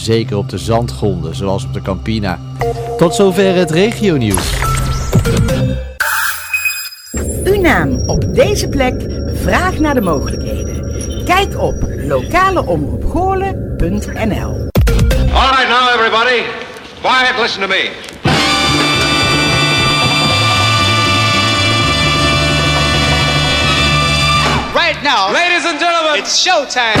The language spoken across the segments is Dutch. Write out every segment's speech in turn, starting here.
Zeker op de zandgronden, zoals op de Campina. Tot zover het regionieuws. Uw naam op deze plek, vraag naar de mogelijkheden. Kijk op lokaleomroepgoorlen.nl All right, now, everybody. Quiet, listen to me. Right now, Ladies and gentlemen, it's showtime.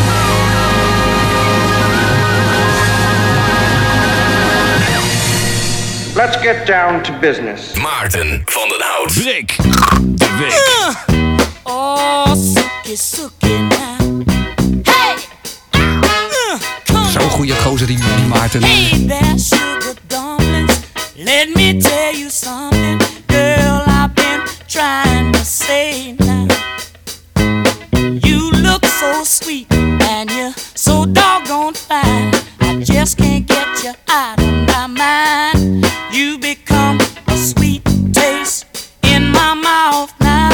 Let's get down to business. Maarten van den Hout. Brik de week. Oh, sucky, sucky now. Hey! Uh, come Zo'n goede gozer die, die Maarten. Hey there, sugar dumplings. Let me tell you something, girl. I've been trying to say now. You look so sweet and you're so doggone fine. I just can't get you out of my mind. You become a sweet taste in my mouth now,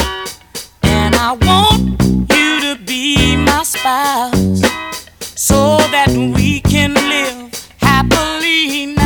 and I want you to be my spouse so that we can live happily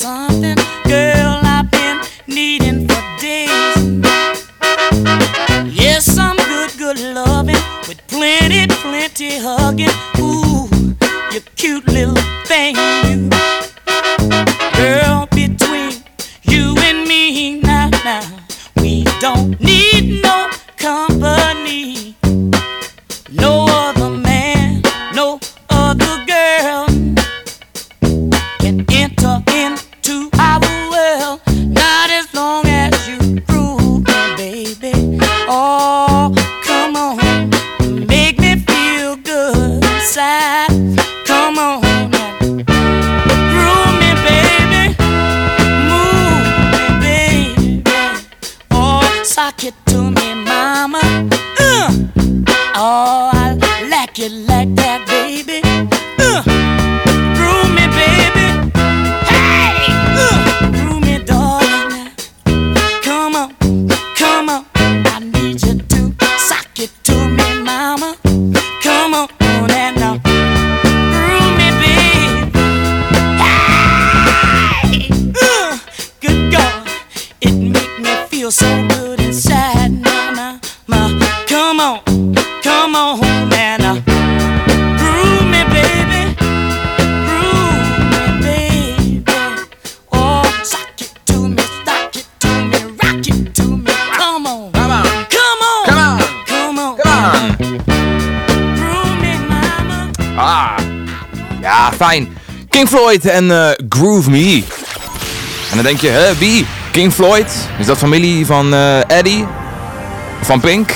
something, girl. I've been needing for days. Yes, some good, good loving with plenty, plenty hugging. Ooh, you cute little thing, you. Fijn. King Floyd en eh, Groove Me. En dan denk je, hè, wie? King Floyd? Is dat familie van eh, Eddie? Van Pink?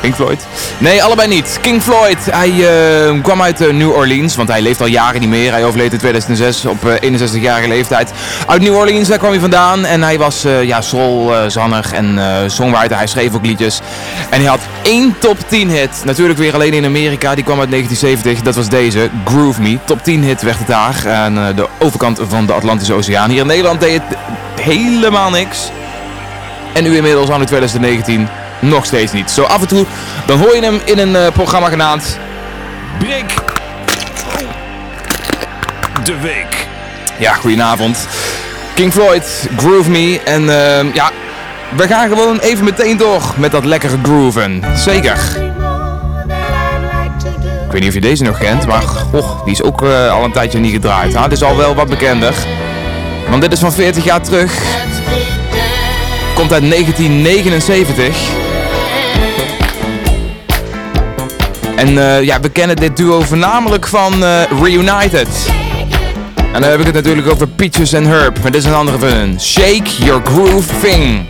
Pink Floyd? Nee, allebei niet. King Floyd, hij eh, kwam uit eh, New Orleans, want hij leeft al jaren niet meer. Hij overleed in 2006 op eh, 61-jarige leeftijd. Uit New Orleans, daar kwam hij vandaan. En hij was ja, soulzanger en songwriter. Hij schreef ook liedjes. En hij had één top 10 hit. Natuurlijk weer alleen in Amerika. Die kwam uit 1970. Dat was deze, Groove Me. Top 10 hit werd het daar. Aan de overkant van de Atlantische Oceaan. Hier in Nederland deed het helemaal niks. En nu inmiddels aan 2019 nog steeds niet. Zo af en toe, dan hoor je hem in een uh, programma genaamd... Brik de Week. Ja, goedenavond. King Floyd, Groove Me. En uh, ja, we gaan gewoon even meteen door met dat lekkere grooven. Zeker. Ik weet niet of je deze nog kent, maar goh, die is ook eh, al een tijdje niet gedraaid. Nou, dit is al wel wat bekender. Want dit is van 40 jaar terug. Komt uit 1979. En eh, ja, we kennen dit duo voornamelijk van eh, Reunited. En dan heb ik het natuurlijk over Peaches en Herb. Maar dit is een andere van hun. Shake Your Groove Thing.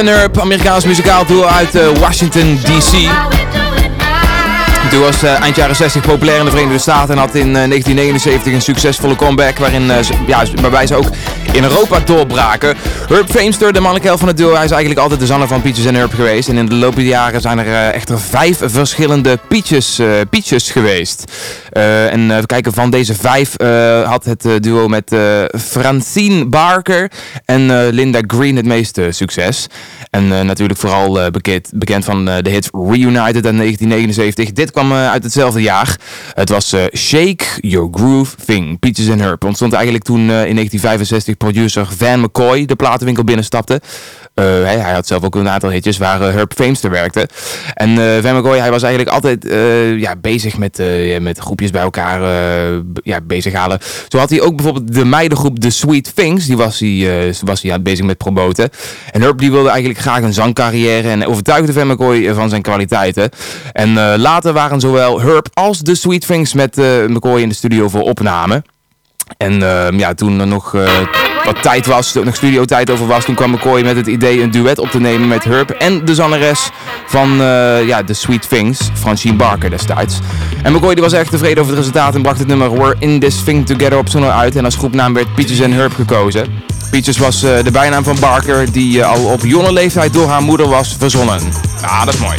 And Herb, Amerikaans muzikaal duo uit eh, Washington DC. Duo was eh, eind jaren 60 populair in de Verenigde Staten en had in eh, 1979 een succesvolle comeback waarin, eh, ja, waarbij ze ook in Europa doorbraken. Herb Feimster, de mannelijke helft van het duo, hij is eigenlijk altijd de zanger van Peaches and Herb geweest. En in de loop der jaren zijn er eh, echter vijf verschillende Peaches, eh, Peaches geweest. Eh, en even kijken, van deze vijf eh, had het eh, duo met eh, Francine Barker en eh, Linda Green het meeste succes. En eh, natuurlijk vooral eh, bekend, bekend van eh, de hit Reunited uit 1979. Dit kwam eh, uit hetzelfde jaar. Het was eh, Shake Your Groove Thing, Peaches and Herb. Ontstond eigenlijk toen eh, in 1965 producer Van McCoy de platenwinkel binnenstapte. Eh, hij, hij had zelf ook een aantal hitjes waar eh, Herb Feimster werkte. En eh, Van McCoy, hij was eigenlijk altijd eh, ja, bezig met, eh, met bij elkaar b- ja, bezighalen. Zo had hij ook bijvoorbeeld de meidengroep The Sweet Things. Die was hij, eh, was hij ja, bezig met promoten. En Herb die wilde eigenlijk graag een zangcarrière en overtuigde Van McCoy eh, van zijn kwaliteiten. En later waren zowel Herb als The Sweet Things met McCoy in de studio voor opname. En ehm, ja, toen er nog eh, wat tijd was, nog studiotijd over was, toen kwam McCoy met het idee een duet op te nemen met Herb en de zangeres van eh, ja, The Sweet Things, Francine Barker destijds. En McCoy die was echt tevreden over het resultaat en bracht het nummer We're In This Thing Together op zonne uit. En als groepnaam werd Peaches and Herb gekozen. Peaches was eh, de bijnaam van Barker, die al op jonge leeftijd door haar moeder was verzonnen. Ja, dat is mooi.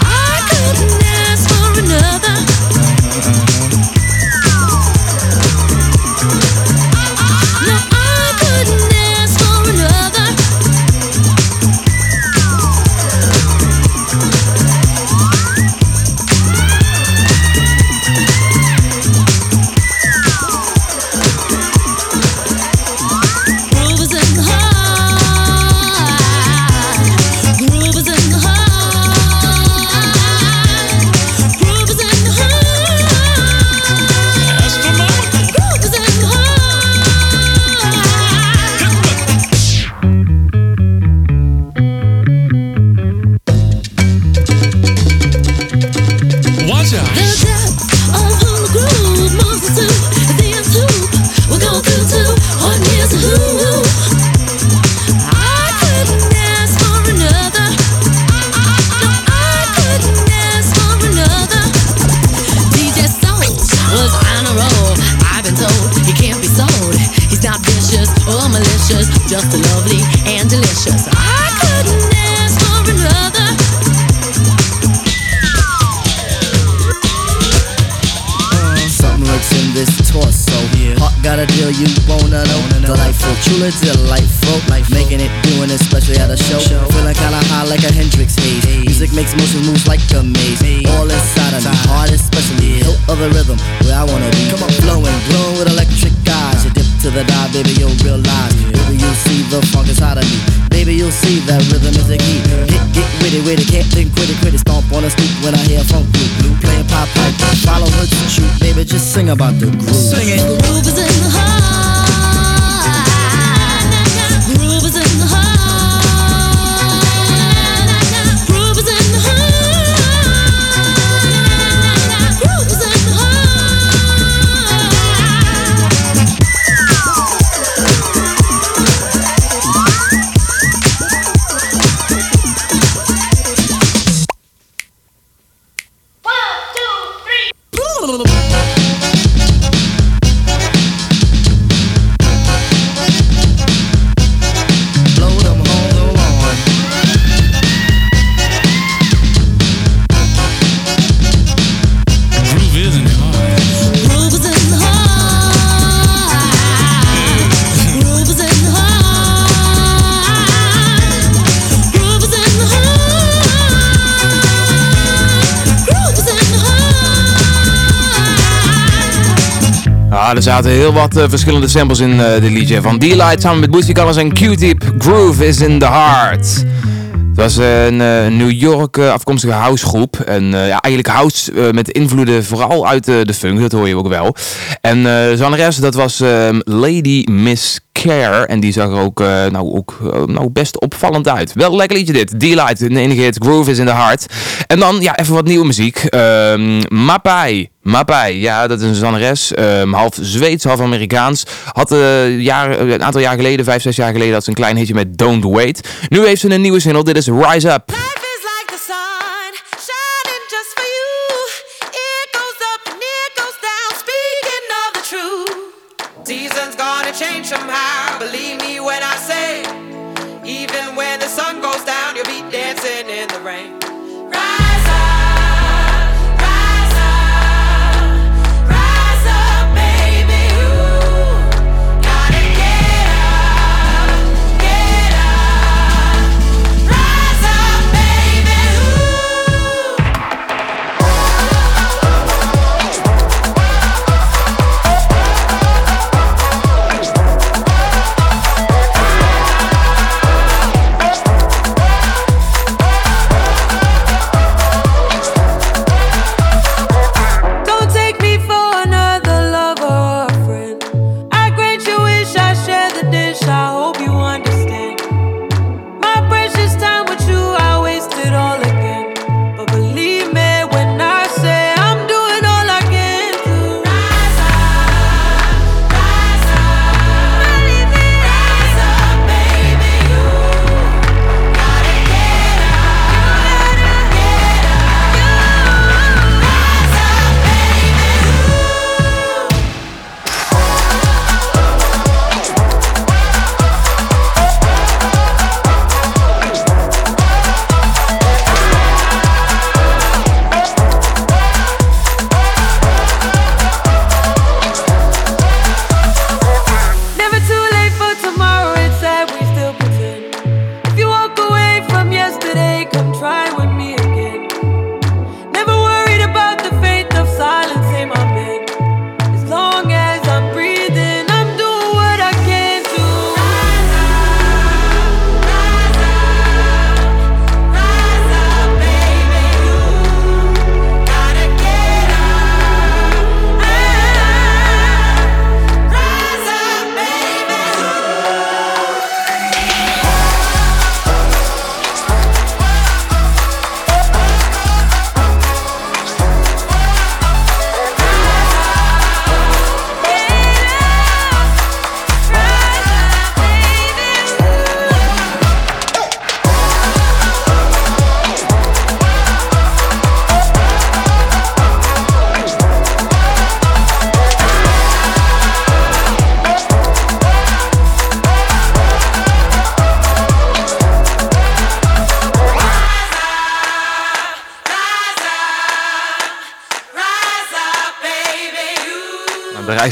about the groove. Sing it. Er zaten heel wat eh, verschillende samples in eh, de liedje. Van D-Light samen met Bootsy Collins en Q-Tip. Groove is in the heart. Het was eh, een New York afkomstige housegroep. En ja, eigenlijk house met invloeden vooral uit de funk, dat hoor je ook wel. En de rest. dat was Lady Miss Care. En die zag er ook, eh, nou, ook eh, nou best opvallend uit. Wel lekker liedje dit. Delight in Groove is in the Heart. En dan ja, even wat nieuwe muziek. Um, Mapai. Mapai, ja, dat is een zangeres, ehm, half Zweeds, half Amerikaans. Had eh, een aantal jaar geleden, vijf, zes jaar geleden, had ze een klein hitje met Don't Wait. Nu heeft ze een nieuwe single, dit is Rise Up.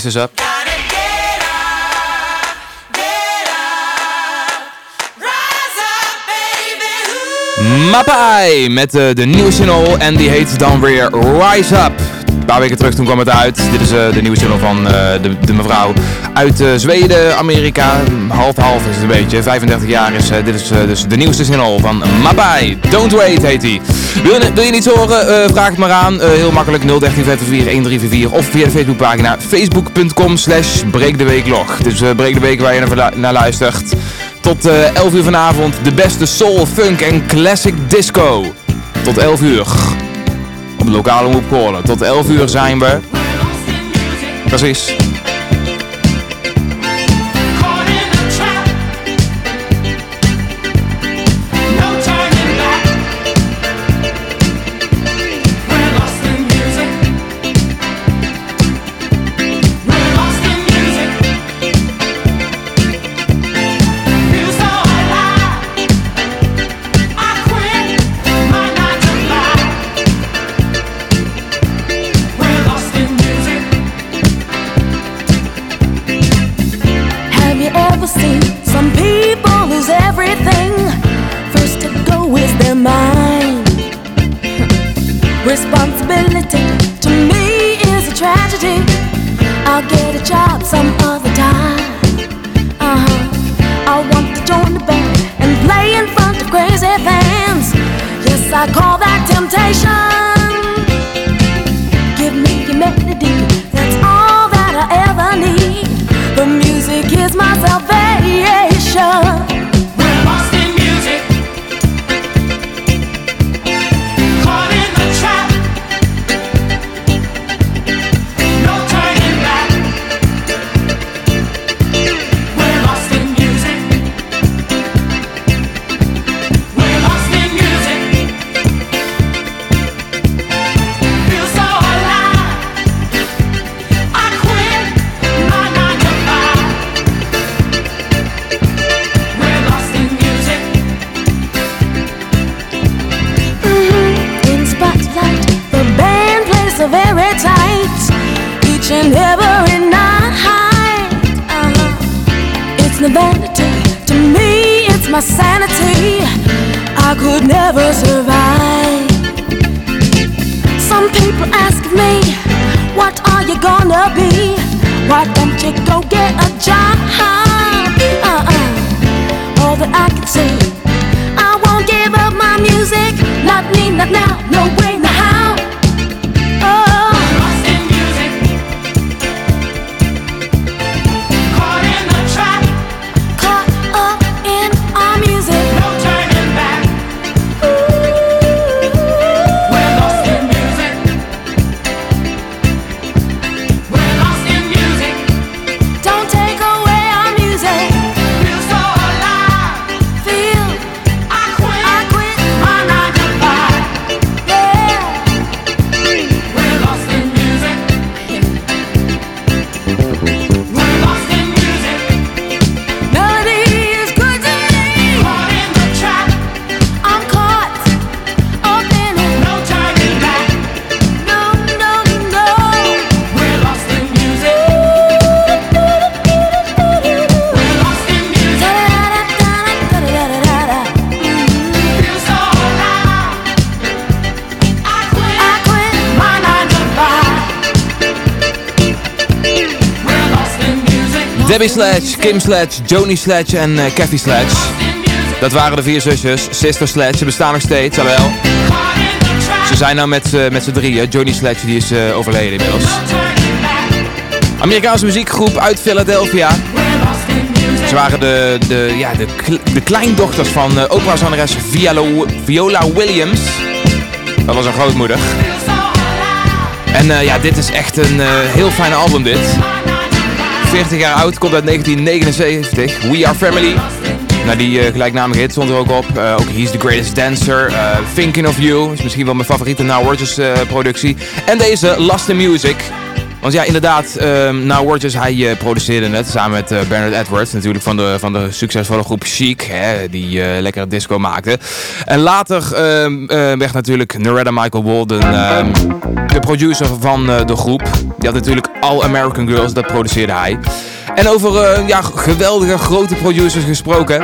Dus up. Mapai met eh, de nieuwe single en die heet dan weer Rise Up. Paar weken terug toen kwam het uit. Dit is eh, de nieuwe single van eh, de, de mevrouw uit eh, Zweden, Amerika. Half-half is het een beetje. 35 jaar is dit is dus de nieuwste single van Mapai. Don't Wait heet die. Wil, je- wil je niets horen? Vraag het maar aan. Heel makkelijk 013 of via de Facebookpagina facebook.com slash breekdeweeklog. Dus breek de week waar je naar, naar luistert. Tot eh 11 uur vanavond de beste soul, funk en classic disco. Tot 11 uur. Op de lokale omroep. Tot 11 uur zijn we. Precies. Debbie Sledge, Kim Sledge, Joni Sledge en eh Kathy Sledge. Dat waren de vier zusjes. Sister Sledge, ze bestaan nog steeds, jawel. Ze zijn nou met, z'n- met z'n drieën. Johnny Sledge die is eh, overleden inmiddels. Amerikaanse muziekgroep uit Philadelphia. Ze waren de, de, ja, de, de kleindochters van uh, operazangeres Viola, Williams. Dat was haar grootmoeder. En eh, ja, dit is echt een eh, heel fijn album dit. 40 jaar oud, komt uit 1979. We Are Family. Nou, die eh, gelijknamige hit stond er ook op. Eh, ook He's the Greatest Dancer. eh, Thinking of You. Is misschien wel mijn favoriete Now Rogers productie. En deze Lost in Music. Want ja, inderdaad, ehm Now Rogers, hij eh, produceerde het samen met Bernard Edwards. Natuurlijk van de, van de succesvolle groep Chic, hè, die lekkere disco maakte. En later ehm, eh, werd natuurlijk Noretta Michael Walden ehm, de producer van de groep. Die had natuurlijk All American Girls, dat produceerde hij. En over eh, ja, geweldige grote producers gesproken.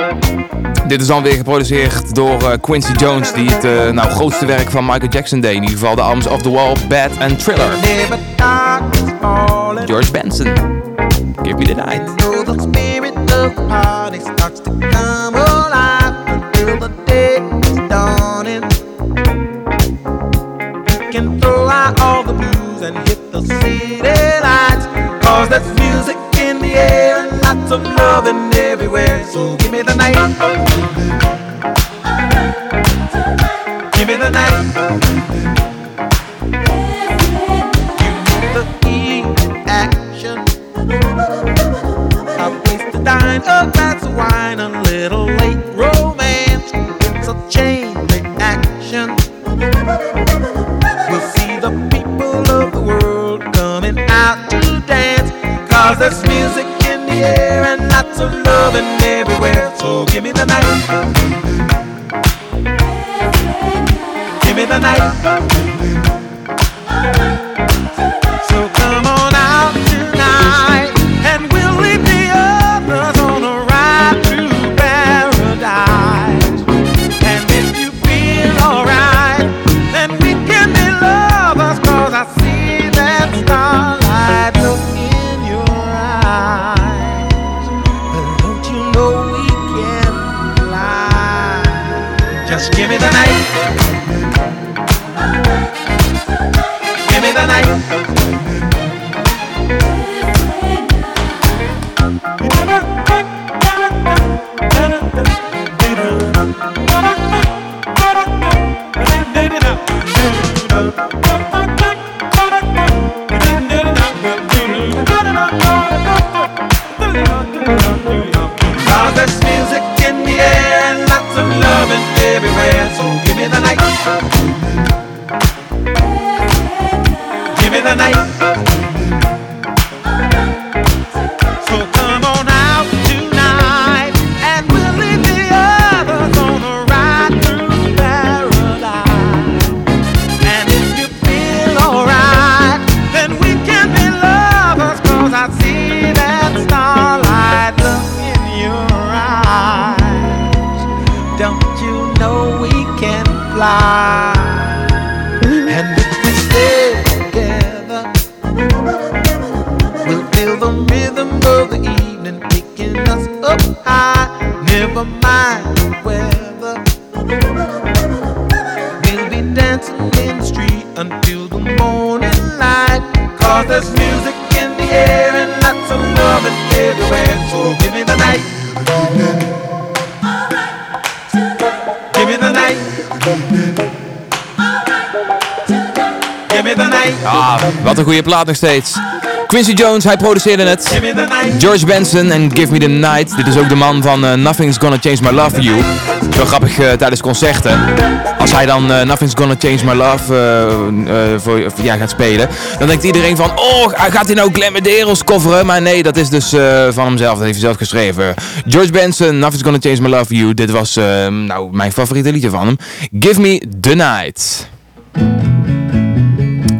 Dit is dan weer geproduceerd door eh, Quincy Jones, die het eh, nou, grootste werk van Michael Jackson deed. In ieder geval de albums Off the Wall, Bad and Thriller. George Benson, Give Me the Night. Loving everywhere. So give me the night. Give me the night. Me the heat action. A place to dine, a glass of wine, a little late romance. It's a chain reaction. We'll see the people of the world coming out to dance. Cause there's music loving everywhere. So give me the night. Give me the night. Plaat nog steeds. Quincy Jones, hij produceerde het. George Benson en Give Me The Night. Dit is ook de man van eh, Nothing's Gonna Change My Love For You. Wel grappig eh, tijdens concerten. Als hij dan eh, Nothing's Gonna Change My Love voor, ja, gaat spelen. Dan denkt iedereen van, oh, gaat hij nou Glenn Medeiros coveren? Maar nee, dat is dus van hemzelf. Dat heeft hij zelf geschreven. George Benson, Nothing's Gonna Change My Love For You. Dit was nou, mijn favoriete liedje van hem. Give Me The Night.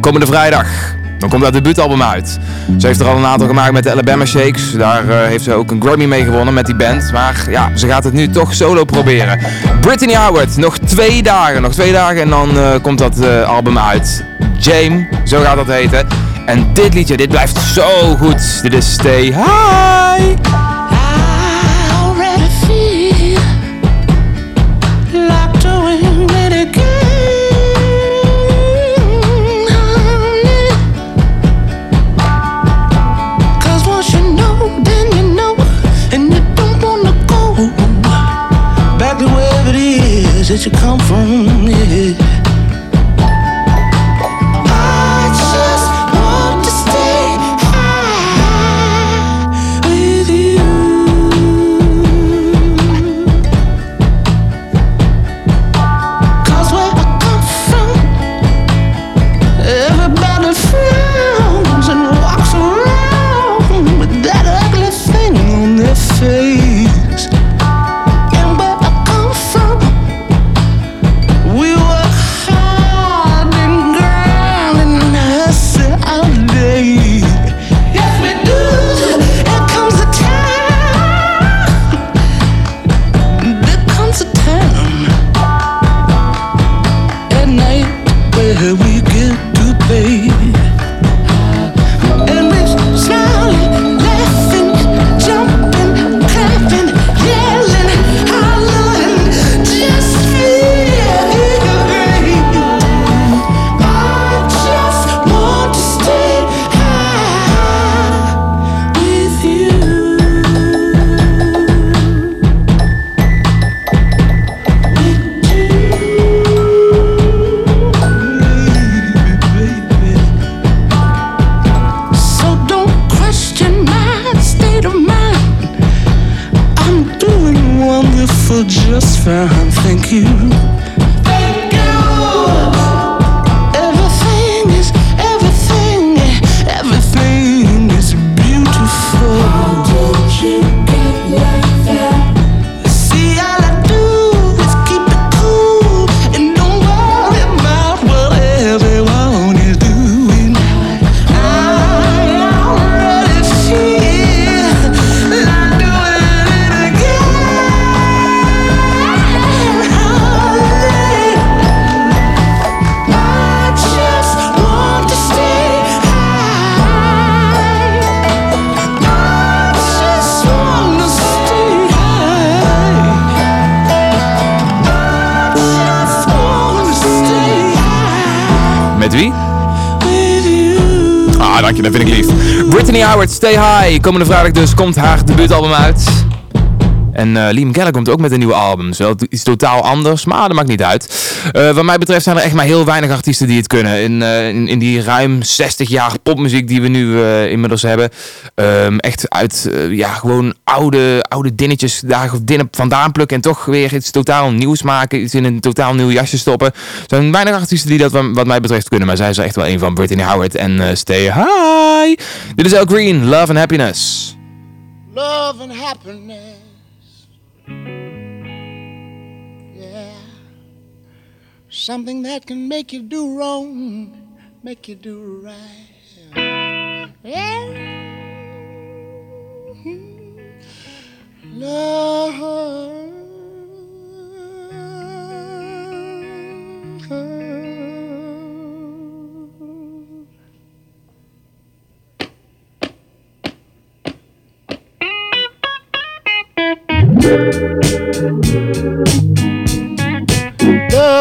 Komende vrijdag. Dan komt dat debuutalbum uit. Ze heeft er al een aantal gemaakt met de Alabama Shakes. Daar eh, heeft ze ook een Grammy mee gewonnen met die band. Maar ja, ze gaat het nu toch solo proberen. Brittany Howard, nog twee dagen. Nog twee dagen en dan eh, komt dat eh, album uit. Jame, zo gaat dat heten. En dit liedje, dit blijft zo goed. Dit is Stay High. Dat vind ik lief. Brittany Howard, Stay High. Komende vrijdag dus komt haar debuutalbum uit. En eh Liam Gallagher komt ook met een nieuwe album. Is wel iets totaal anders, maar dat maakt niet uit. Eh, wat mij betreft zijn er echt maar heel weinig artiesten die het kunnen. In, eh, in, die ruim 60 jaar popmuziek die we nu inmiddels hebben. Ehm, echt uit, ja, gewoon oude, oude dinnetjes daar vandaan plukken. En toch weer iets totaal nieuws maken. Iets in een totaal nieuw jasje stoppen. Er zijn weinig artiesten die dat wat, mij betreft kunnen. Maar zij is echt wel een van. Brittany Howard en eh, Stay High. Dit is El Green, Love and Happiness. love and happiness. Yeah. Something that can make you do wrong, make you do right. Yeah. Love. Love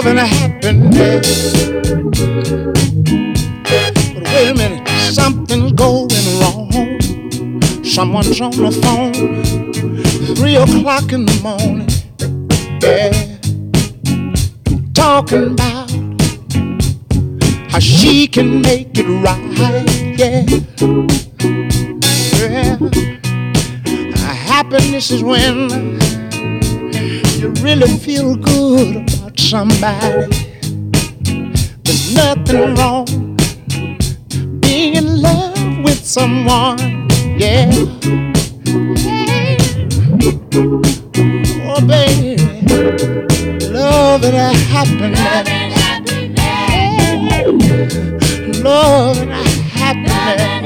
and happiness. But wait a minute, something's going wrong. Someone's on the phone, three o'clock in the morning. Yeah, talking about how she can make it right. Yeah, yeah. Happiness is when you really feel good about somebody. There's nothing wrong being in love with someone. Yeah. Oh, baby. Love and happiness. Love and happiness. Oh.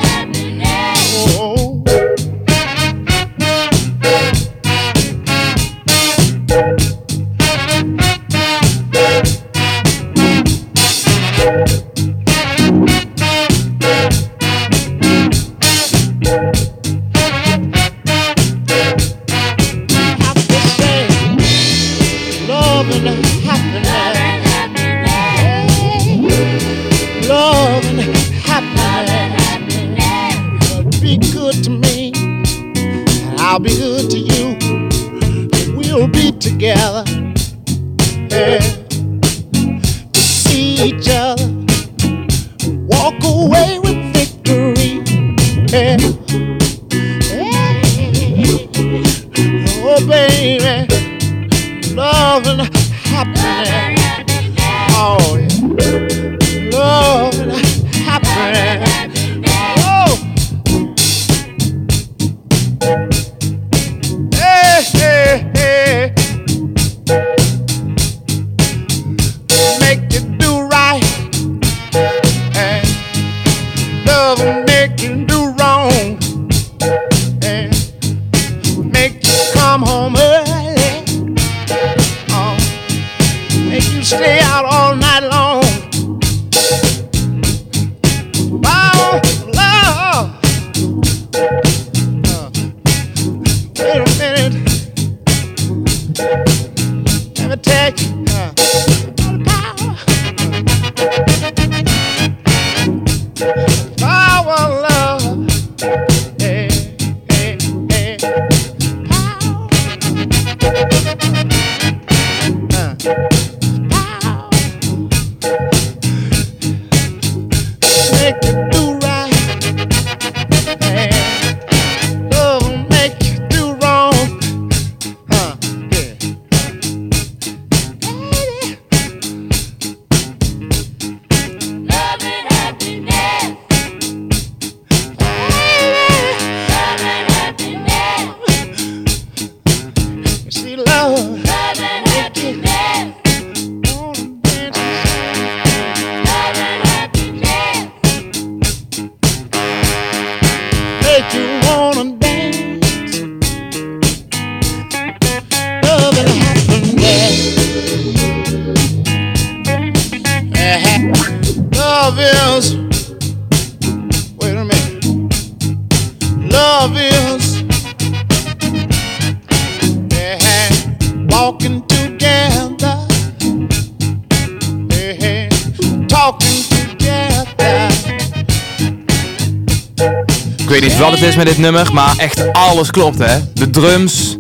Nummer, maar echt alles klopt hè. De drums,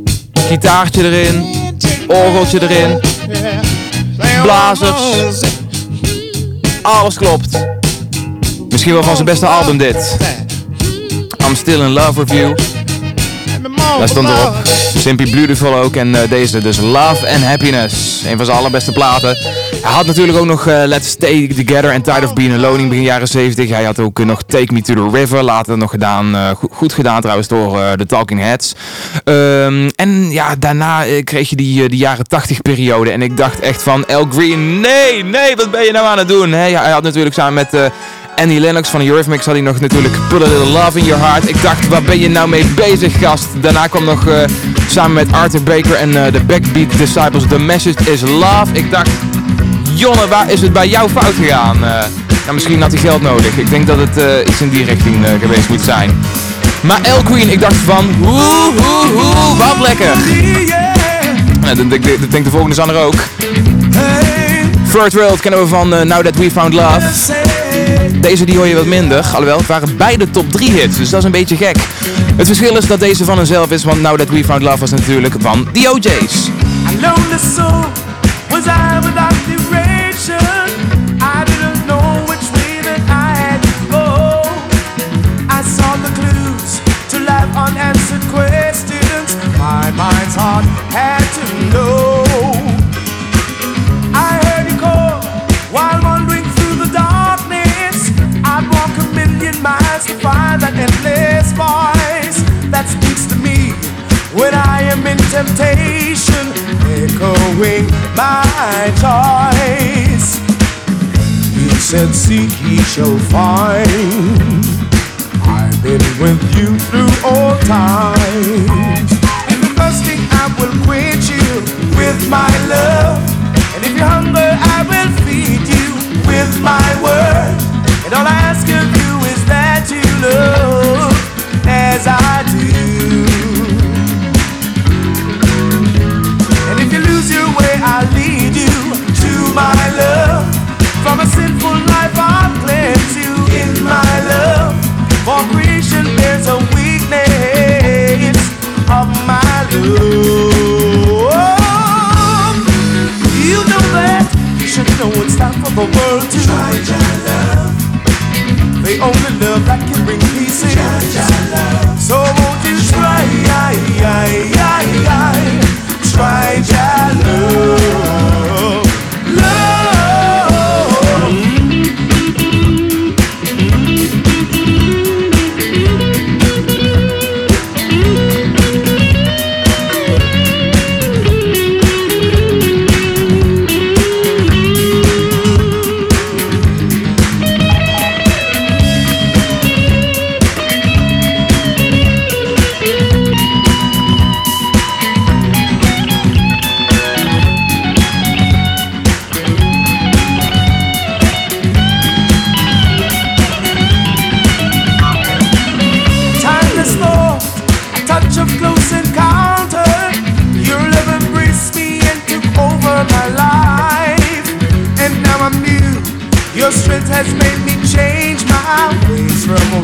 gitaartje erin, orgeltje erin, blazers. Alles klopt. Misschien wel van zijn beste album dit. I'm Still in Love With You. Daar stond erop. Simply Beautiful ook. En eh, deze dus Love and Happiness. Een van zijn allerbeste platen. Hij had natuurlijk ook nog eh, Let's Stay Together and Tired of Being Alone in begin jaren 70. Hij had ook eh, nog Take Me to the River. Later nog gedaan. go- goed gedaan trouwens door de Talking Heads. Ehm, en ja, daarna kreeg je die, die jaren 80 periode. En ik dacht echt van El Green. Nee, nee, wat ben je nou aan het doen? Hij had natuurlijk samen met... Annie Lennox van Eurythmics had hij nog natuurlijk Put a Little Love in Your Heart. Ik dacht, waar ben je nou mee bezig, gast? Daarna kwam nog eh, samen met Arthur Baker en eh, de Backbeat Disciples The Message is Love. Ik dacht, Jonne, waar is het bij jou fout gegaan? Nou, misschien had hij geld nodig. Ik denk dat het iets in die richting geweest moet zijn. Maar El Queen, ik dacht van, hoe, hoe, hoe, wat lekker. Nou, dat, dat, dat denkt de volgende zanger ook. Third World kennen we van Now That We Found Love. Deze die hoor je wat minder, alhoewel het waren beide top 3 hits, dus dat is een beetje gek. Het verschil is dat deze van hunzelf is, want Now That We Found Love was natuurlijk van The OJ's. Soul was I temptation, echoing my choice. He said, Seek, he shall find. I've been with you through all times. If you're thirsty, I will quench you with my love. And if you're hungry, I will feed you with my word. And all I ask of you is that you love as I do. From a sinful life, I'll cleanse you in my love. For creation, there's a weakness of my love. You know that, you should know it's time for the world to try your love. The only love that can bring peace is So won't you try, try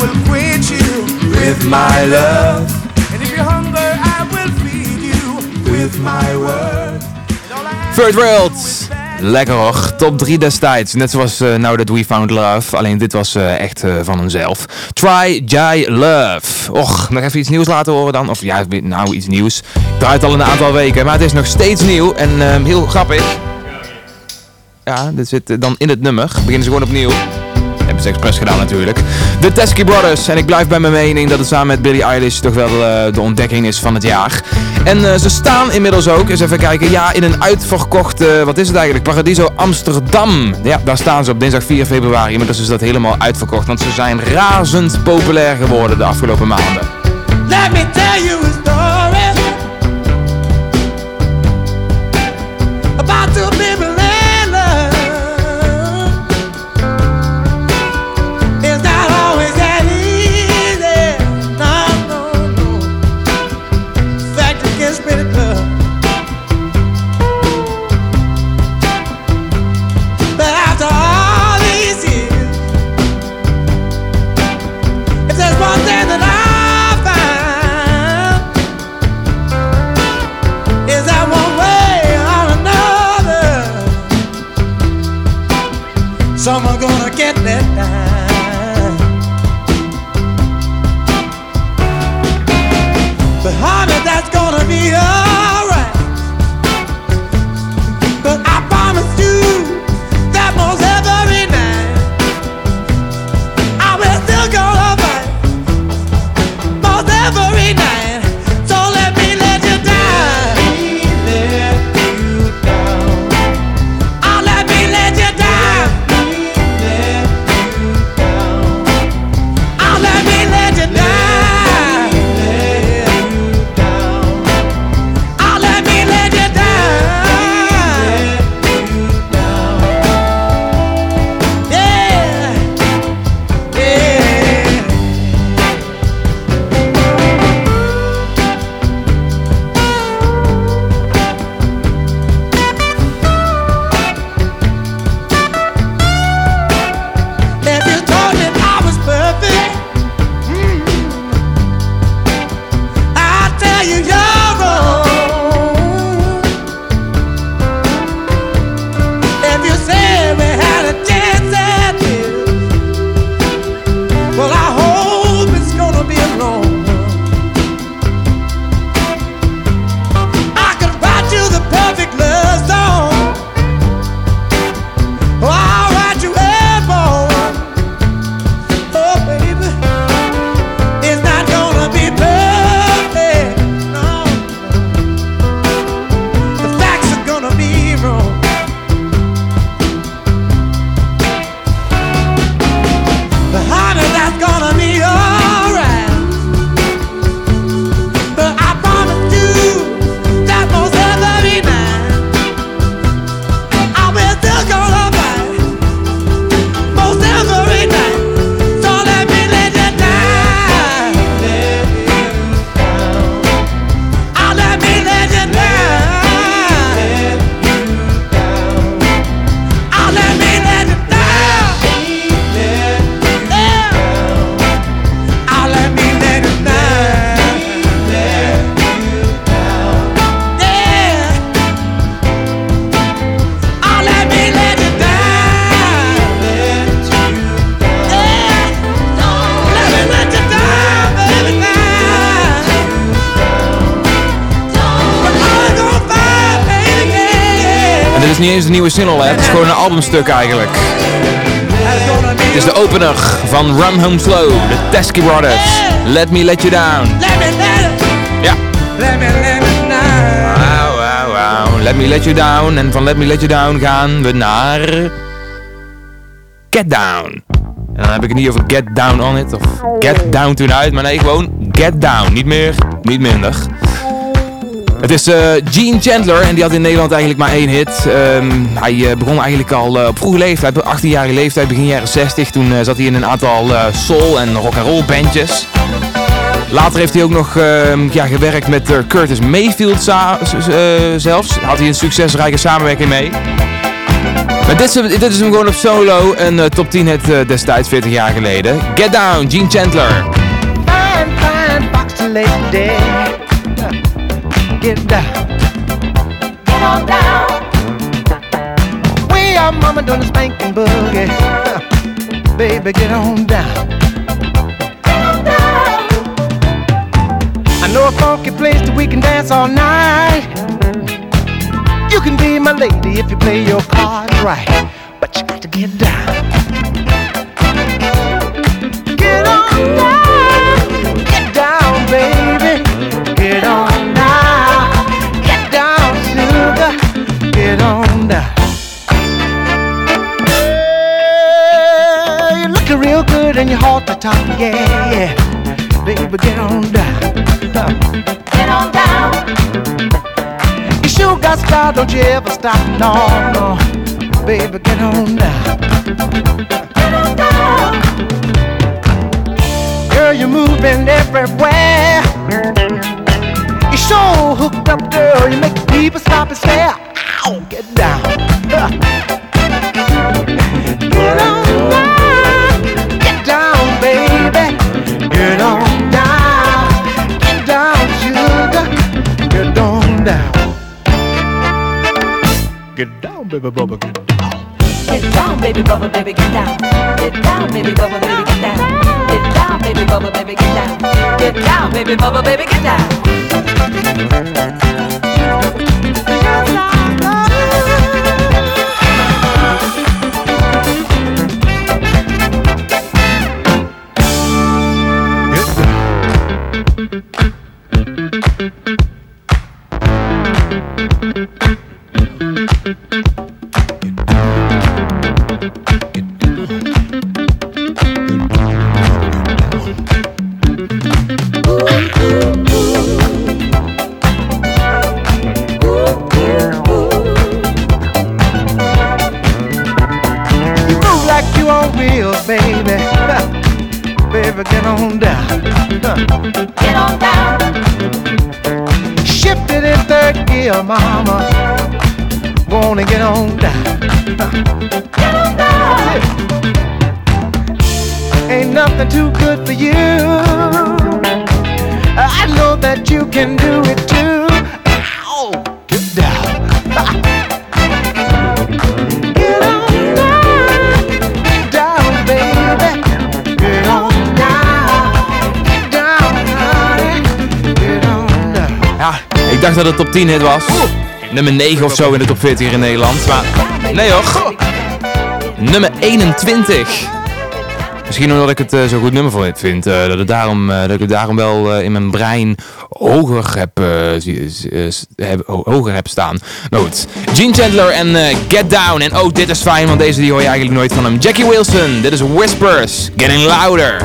Will quench you with my love. And if you're hungry, I will feed you with my word. Third World. Lekker hoor. Top 3 destijds. Net zoals eh, Now That We Found Love. Alleen dit was eh, echt eh, van hunzelf. Try Jai Love. Och, nog even iets nieuws laten horen dan. Of ja, nou iets nieuws. Ik draai het al een aantal weken. Maar het is nog steeds nieuw. En ehm, heel grappig. Ja, dit zit dan in het nummer. Beginnen ze gewoon opnieuw. Hebben ze expres gedaan natuurlijk. De Teskey Brothers. En ik blijf bij mijn mening dat het samen met Billie Eilish toch wel eh, de ontdekking is van het jaar. En eh, ze staan inmiddels ook, eens even kijken, ja, in een uitverkocht, eh, wat is het eigenlijk, Paradiso Amsterdam. Ja, daar staan ze op dinsdag 4 februari. Inmiddels is dat helemaal uitverkocht, want ze zijn razend populair geworden de afgelopen maanden. Let me tell you niet eens een nieuwe single, hè? Het is gewoon een albumstuk eigenlijk. Het is de opener van Run Home Slow, de Teskey Brothers. Let Me Let You Down. Ja. Wauw, wauw, wauw. Let Me Let You Down. En van Let Me Let You Down gaan we naar... Get Down. En dan heb ik het niet over Get Down On It of Get Down Tonight. Maar nee, gewoon Get Down. Niet meer, niet minder. Het is eh, Gene Chandler en die had in Nederland eigenlijk maar één hit. Ehm, hij eh, begon eigenlijk al eh, op vroege leeftijd, op 18-jarige leeftijd, begin jaren 60. Toen zat hij in een aantal soul- en rock'n'roll bandjes. Later heeft hij ook nog ehm, ja, gewerkt met Curtis Mayfield zelfs. Had hij een succesrijke samenwerking mee. Maar dit, is- dit is hem gewoon op solo. Een top 10 hit destijds, 40 jaar geleden. Get Down, Gene Chandler. Fine. Get down. Get on down. We are mama doing the spanking boogie. Baby, get on down. Get on down. I know a funky place that we can dance all night. You can be my lady if you play your cards right. But you got to get down. Top, yeah, yeah. Baby, get on down. Get on down. You sure got style, don't you ever stop, no, no. Baby, get on down. Get on down. Girl, you're moving everywhere. You sure hooked up, girl. You make people stop and stare. Ow, get down. Huh. baby, bubba. Get Get down, baby bubble, baby, get down. Get down, baby bubble, baby, get down. Get down, baby bubble, baby, get down. Get down, baby bubble, baby, get down. Wanna get on down. Get on down. Ain't nothing too good for you. I know that you can do it too. Ow, get down. Ik dacht dat het top 10 hit was. Nummer 9 of zo in de top 40 in Nederland. Maar nee hoor. Nummer 21. Misschien omdat ik het eh, zo'n goed nummer voor dit vind. eh, dat, het daarom, eh, dat ik het daarom wel in mijn brein hoger heb, heb, ho- hoger heb staan. Goed. Gene Chandler en Get Down. En oh, dit is fijn, want deze die hoor je eigenlijk nooit van hem. Jackie Wilson. Dit is Whispers. Getting Louder.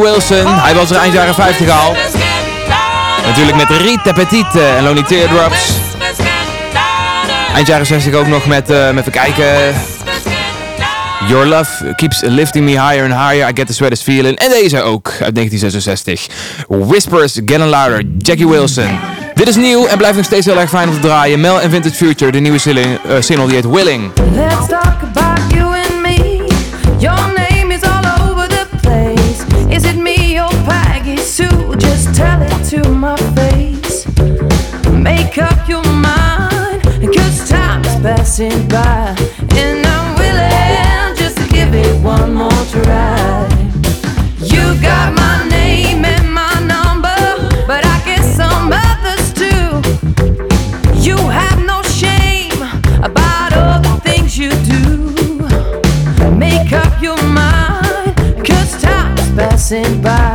Wilson. Hij was er eind jaren 50 al. Natuurlijk met Rita Petite en Lonely Teardrops. Eind jaren 60 ook nog met, eh, met even kijken. Your love keeps lifting me higher and higher. I get the sweatest feeling. En deze ook uit 1966. Whispers, Getting Louder, Jackie Wilson. Dit is nieuw en blijft nog steeds heel erg fijn om te draaien. Mel en Vintage Future, de nieuwe single, eh, single die heet Willing. make up your mind. Time is passing by. And I'm willing just to give it one more try. You got my name and my number, but I some others too. You have no shame about all the things you do. Make up your passing by.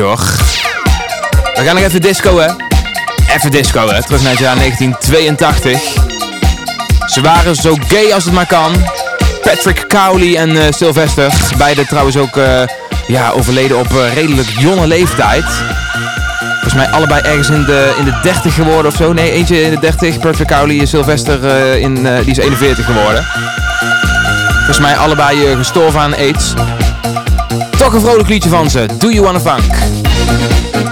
We gaan nog even disco, hè? Even disco, hè? Terug naar het jaar 1982. Ze waren zo gay als het maar kan. Patrick Cowley en eh, Sylvester. Beide trouwens ook eh, ja, overleden op eh, redelijk jonge leeftijd. Volgens mij allebei ergens in de, in de 30 geworden of zo. Nee, eentje in de 30. Patrick Cowley en Sylvester in, die is 41 geworden. Volgens mij allebei gestorven aan AIDS. Toch een vrolijk liedje van ze. Do You Wanna Funk? Thank you.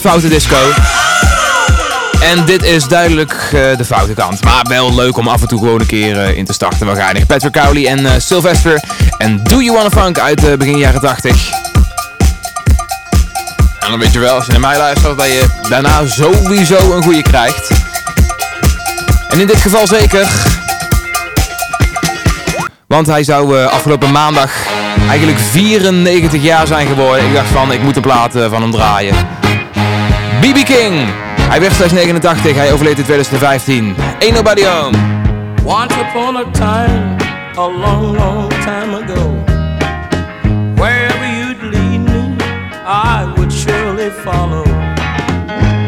Foute disco. En dit is duidelijk eh, de foute kant. Maar wel leuk om af en toe gewoon een keer eh, in te starten. We gaan Patrick Cowley en eh, Sylvester. En Do You Wanna Funk uit begin jaren 80. En dan weet je wel, als je naar mij luistert, dat je daarna sowieso een goede krijgt. En in dit geval zeker. Want hij zou afgelopen maandag eigenlijk 94 jaar zijn geworden. Ik dacht van, ik moet de plaat van hem draaien. BB King. Hij werd slechts 89, hij overleed in 2015. Ain't nobody home. Once upon a time, a long, long time ago, wherever you'd lead me, I would surely follow.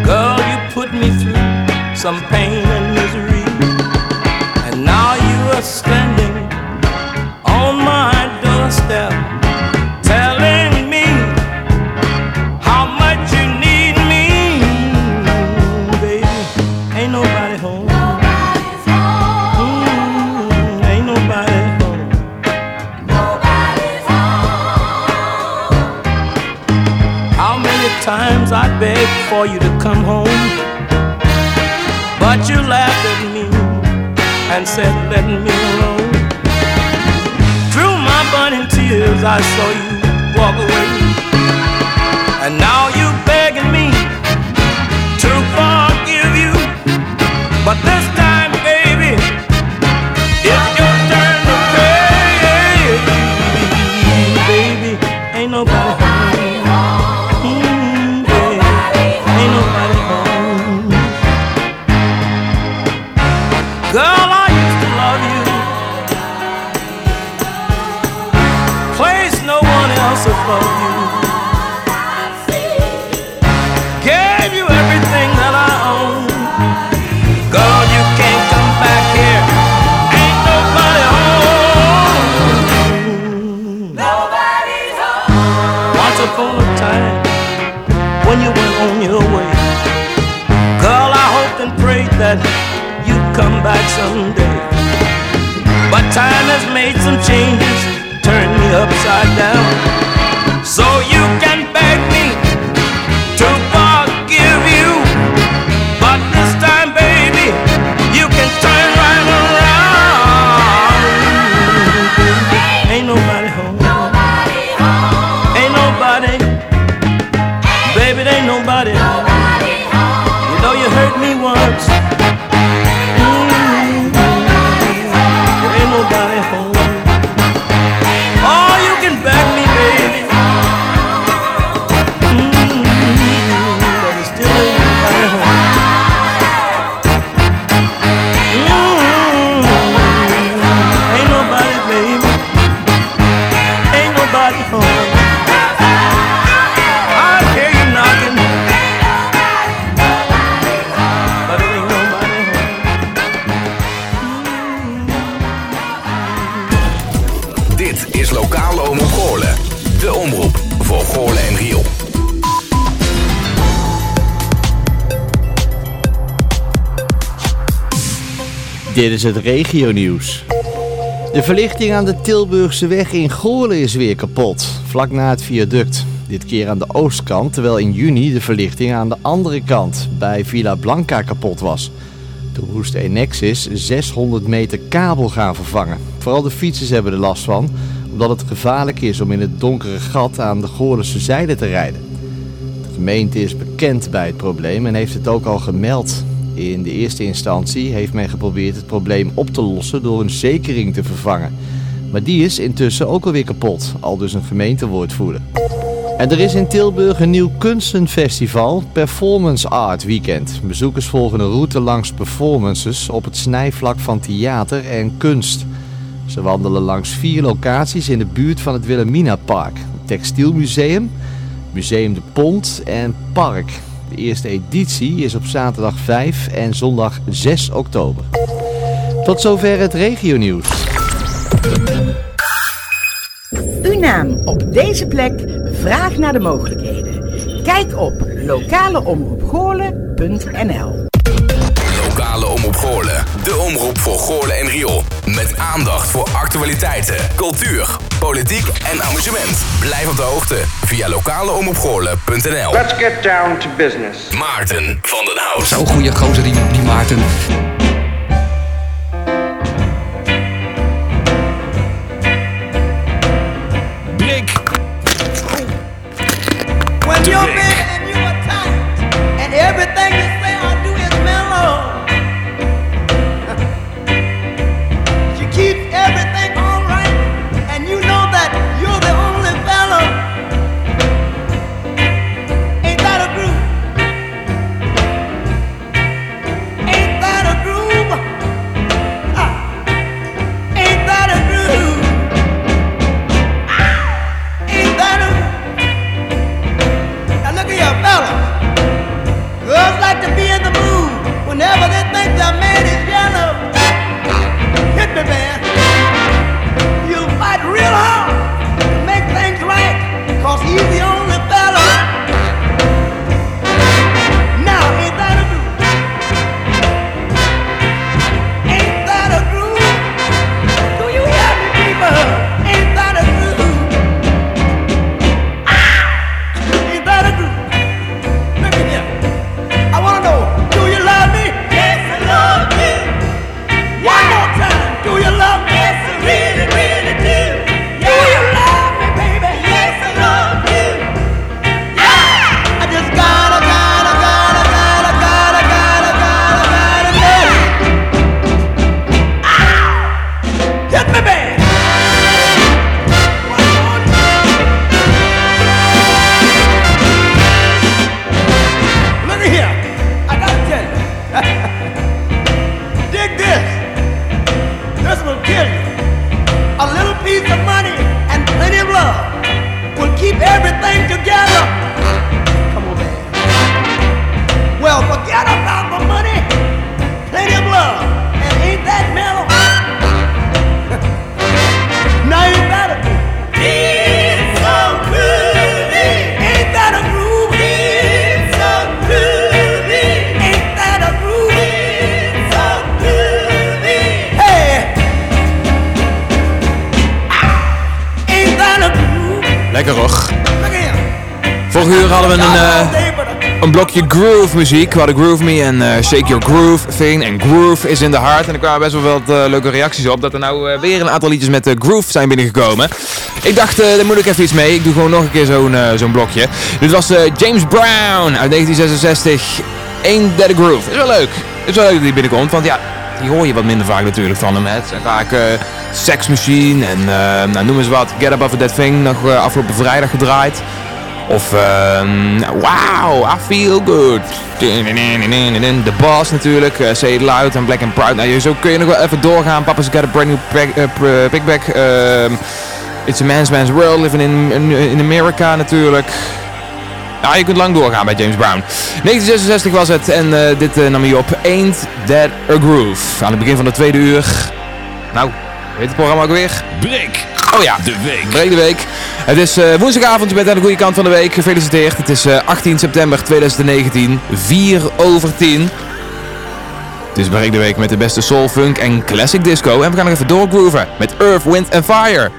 Girl, you put me through some pain and misery, and now you are standing I saw you is het regionieuws. De verlichting aan de Tilburgse weg in Goorlen is weer kapot, vlak na het viaduct. Dit keer aan de oostkant, terwijl in juni de verlichting aan de andere kant, bij Villa Blanca, kapot was. Toen moest Enexis 600 meter kabel gaan vervangen. Vooral de fietsers hebben er last van, omdat het gevaarlijk is om in het donkere gat aan de Goorlense zijde te rijden. De gemeente is bekend bij het probleem en heeft het ook al gemeld. In de eerste instantie heeft men geprobeerd het probleem op te lossen door een zekering te vervangen. Maar die is intussen ook alweer kapot, al dus een gemeentewoordvoerder. En er is in Tilburg een nieuw kunstenfestival, Performance Art Weekend. Bezoekers volgen een route langs performances op het snijvlak van theater en kunst. Ze wandelen langs vier locaties in de buurt van het Wilhelmina Park. Textielmuseum, Museum de Pont en Park. De eerste editie is op zaterdag 5 en zondag 6 oktober. Tot zover het regionieuws. Uw naam op deze plek, vraag naar de mogelijkheden. Kijk op lokaleomroepgoorlen.nl lokale omroep Goorlen. De omroep voor Goorlen en Riool. Met aandacht voor actualiteiten, cultuur, politiek en amusement. Blijf op de hoogte via lokaleomroepgoorlen.nl Let's get down to business. Maarten van den Hout. Zo'n goede gozer die, die Maarten. Blokje groove muziek. We hadden Groove Me en eh, Shake Your Groove thing. En Groove is in the heart. En er kwamen best wel wat eh, leuke reacties op. Dat er nou eh, weer een aantal liedjes met groove zijn binnengekomen. Ik dacht, daar moet ik even iets mee. Ik doe gewoon nog een keer zo'n blokje. Dit was James Brown uit 1966. Ain't That a Groove. Is wel leuk. Is wel leuk dat die binnenkomt. Want ja, die hoor je wat minder vaak natuurlijk van hem. Het zijn vaak Sex Machine en nou, noem eens wat. Get Up Off That Thing. Nog afgelopen vrijdag gedraaid. Of ehm Wow, I Feel Good. The Boss natuurlijk. eh, Say It Loud en Black and Proud. Nou, zo kun je nog wel even doorgaan. Papa's Got a Brand New Pack- eh, Bag. ehm, It's a Man's Man's World. Living in, in, America natuurlijk. Nou, je kunt lang doorgaan bij James Brown. 1966 was het en eh, dit eh, nam hij op. Ain't That a Groove. Aan het begin van de tweede uur. Nou, weet het programma ook weer? Break. Oh ja, De week. Breek de week. Het is eh, woensdagavond, je bent aan de goede kant van de week. Gefeliciteerd. Het is eh, 18 september 2019, 4 over 10. Het is Breek de week met de beste soul, funk en classic disco. En we gaan nog even doorgrooven met Earth, Wind and Fire.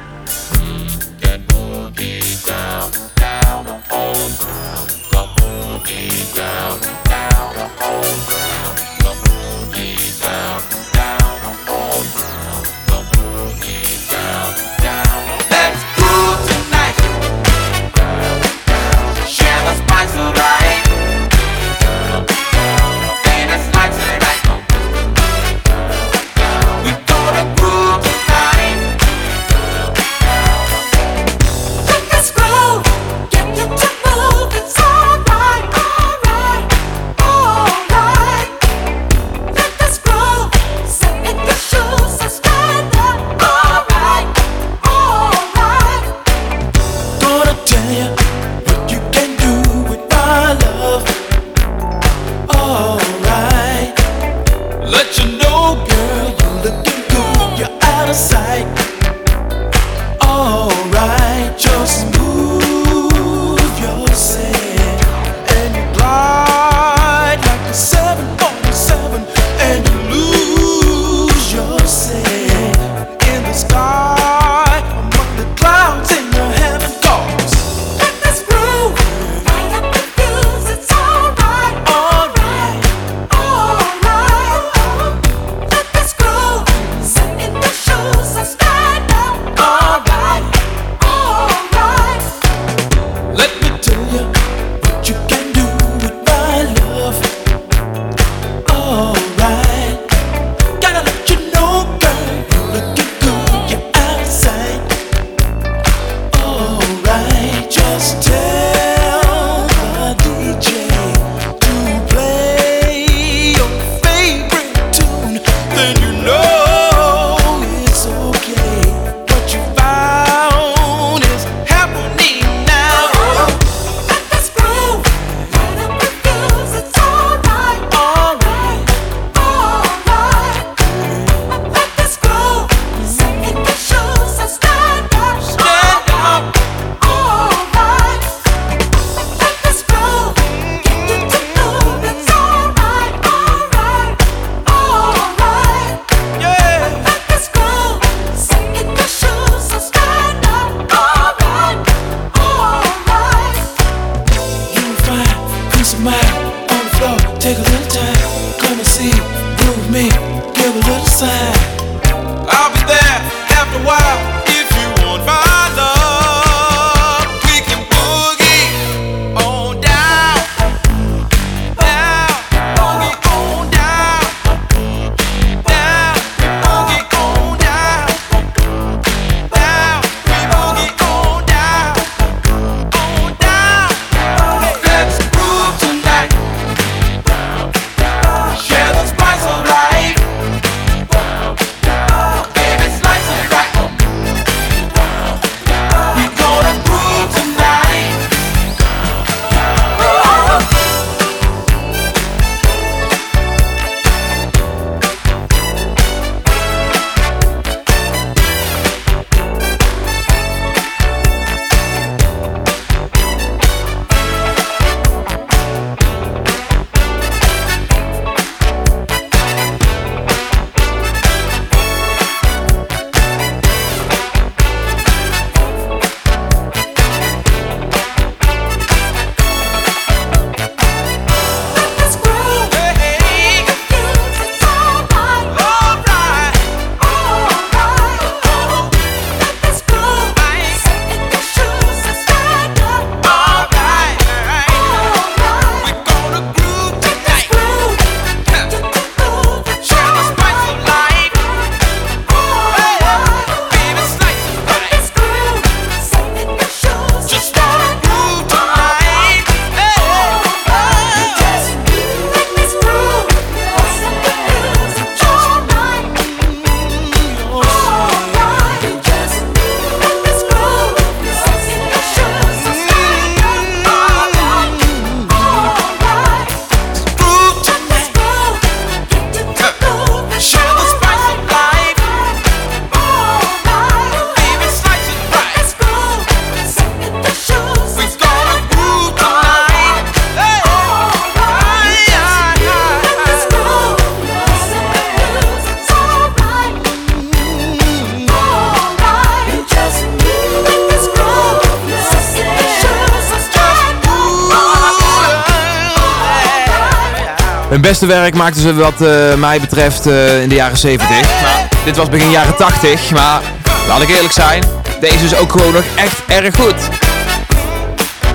Werk maakten ze wat eh, mij betreft eh, in de jaren 70. Maar dit was begin jaren 80. Maar laat ik eerlijk zijn, deze is ook gewoon nog echt erg goed.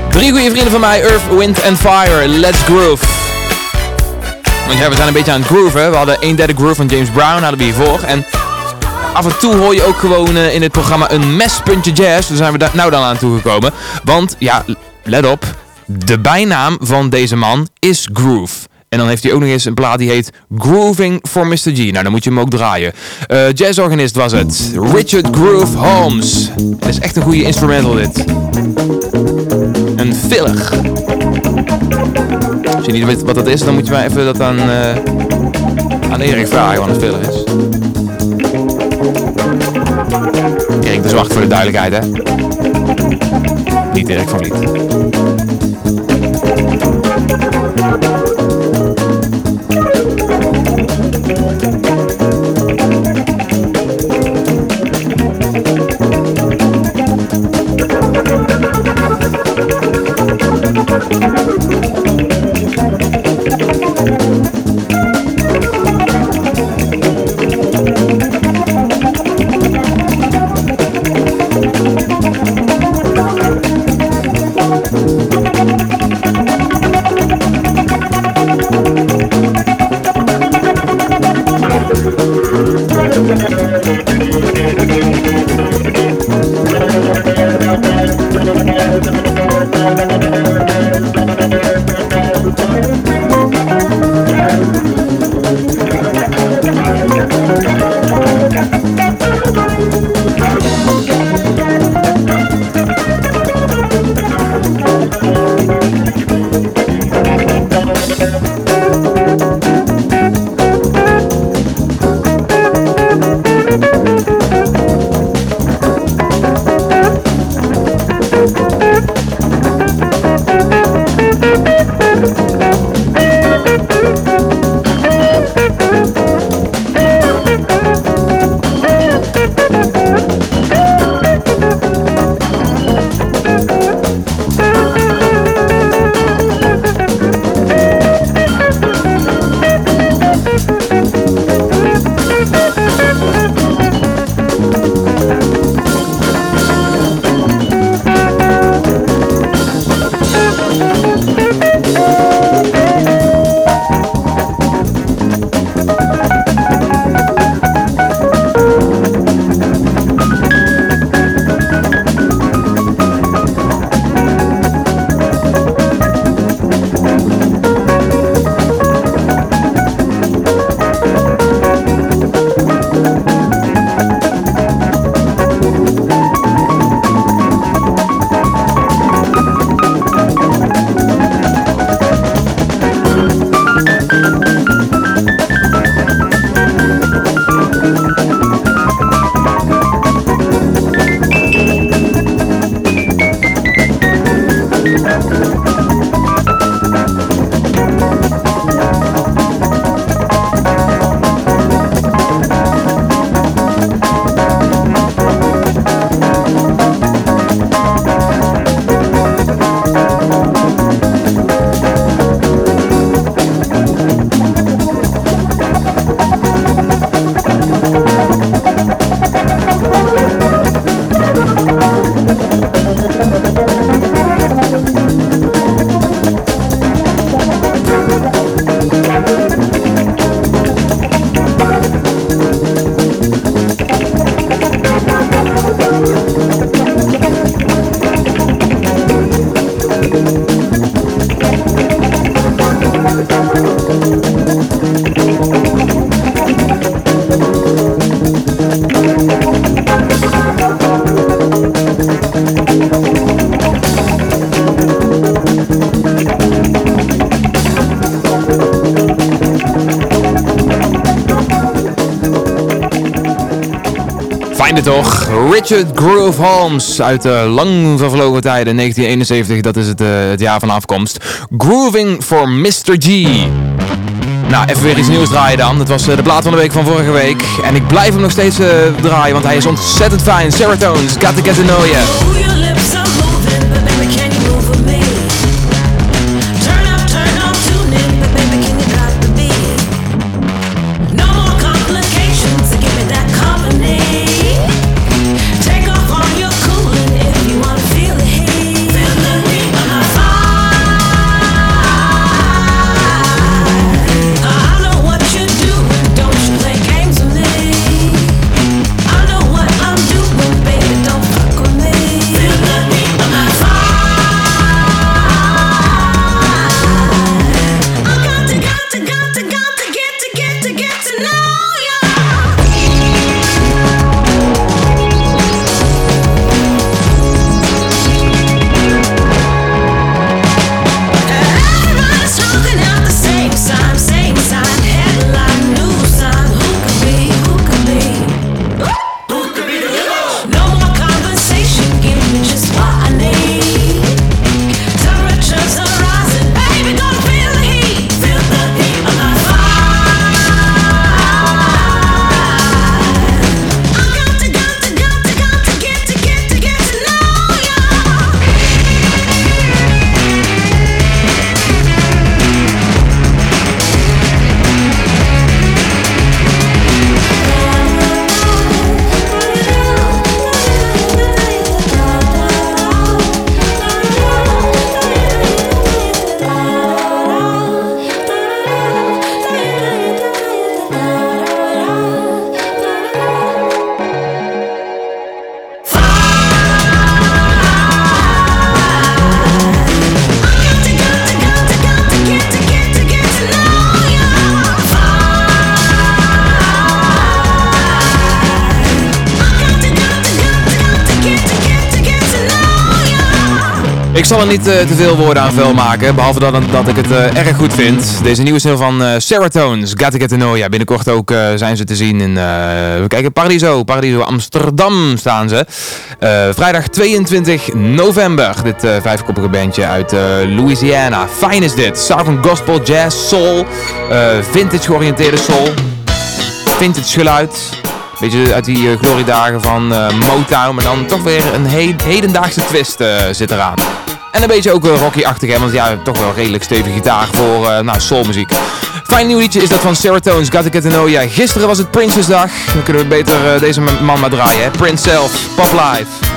Drie goede vrienden van mij, Earth, Wind and Fire, Let's Groove. Want ja, we zijn een beetje aan het grooven. We hadden een derde groove van James Brown, hadden we hiervoor. En af en toe hoor je ook gewoon eh, in het programma een mespuntje jazz. Daar zijn we da- nou dan aan toegekomen. Want ja, let op, de bijnaam van deze man is Groove. En dan heeft hij ook nog eens een plaat die heet Grooving for Mr. G. Nou, dan moet je hem ook draaien. Eh, jazzorganist was het. Richard Groove Holmes. Het is echt een goede instrumental dit. Een filler. Als je niet weet wat dat is, dan moet je maar even dat aan, eh, aan Erik vragen wat een filler is. Erik de Zwart voor de duidelijkheid, hè? Niet Erik van Vliet. Richard Groove Holmes uit de lang vervlogen tijden, 1971, dat is het, eh, het jaar van afkomst. Grooving for Mr. G. Nou, even weer iets nieuws draaien dan. Dat was eh, de plaat van de week van vorige week. En ik blijf hem nog steeds eh, draaien, want hij is ontzettend fijn. Serotones, Got to Get to Know Ya. Niet eh, te veel woorden aan vuil maken, behalve dat, dat ik het eh, erg goed vind. Deze nieuwe single van eh Serotones, Got to Get to Know Ya. Binnenkort ook eh, zijn ze te zien in, eh, we kijken, Paradiso. Paradiso Amsterdam staan ze. Eh, vrijdag 22 november. Dit eh, vijfkoppige bandje uit eh, Louisiana. Fijn is dit. Southern Gospel, Jazz, Soul, eh, vintage georiënteerde soul. Vintage geluid. Beetje uit die eh, gloriedagen van eh, Motown, maar dan toch weer een he- hedendaagse twist eh, zit eraan. En een beetje ook Rocky-achtig, hè, want ja, toch wel redelijk stevige gitaar voor eh, nou, soulmuziek. Fijn nieuw liedje is dat van Serotones, Got to Get to Know Ya. Gisteren was het Princessdag, dan kunnen we beter eh, deze man maar draaien. Hè. Prince zelf, Pop Live.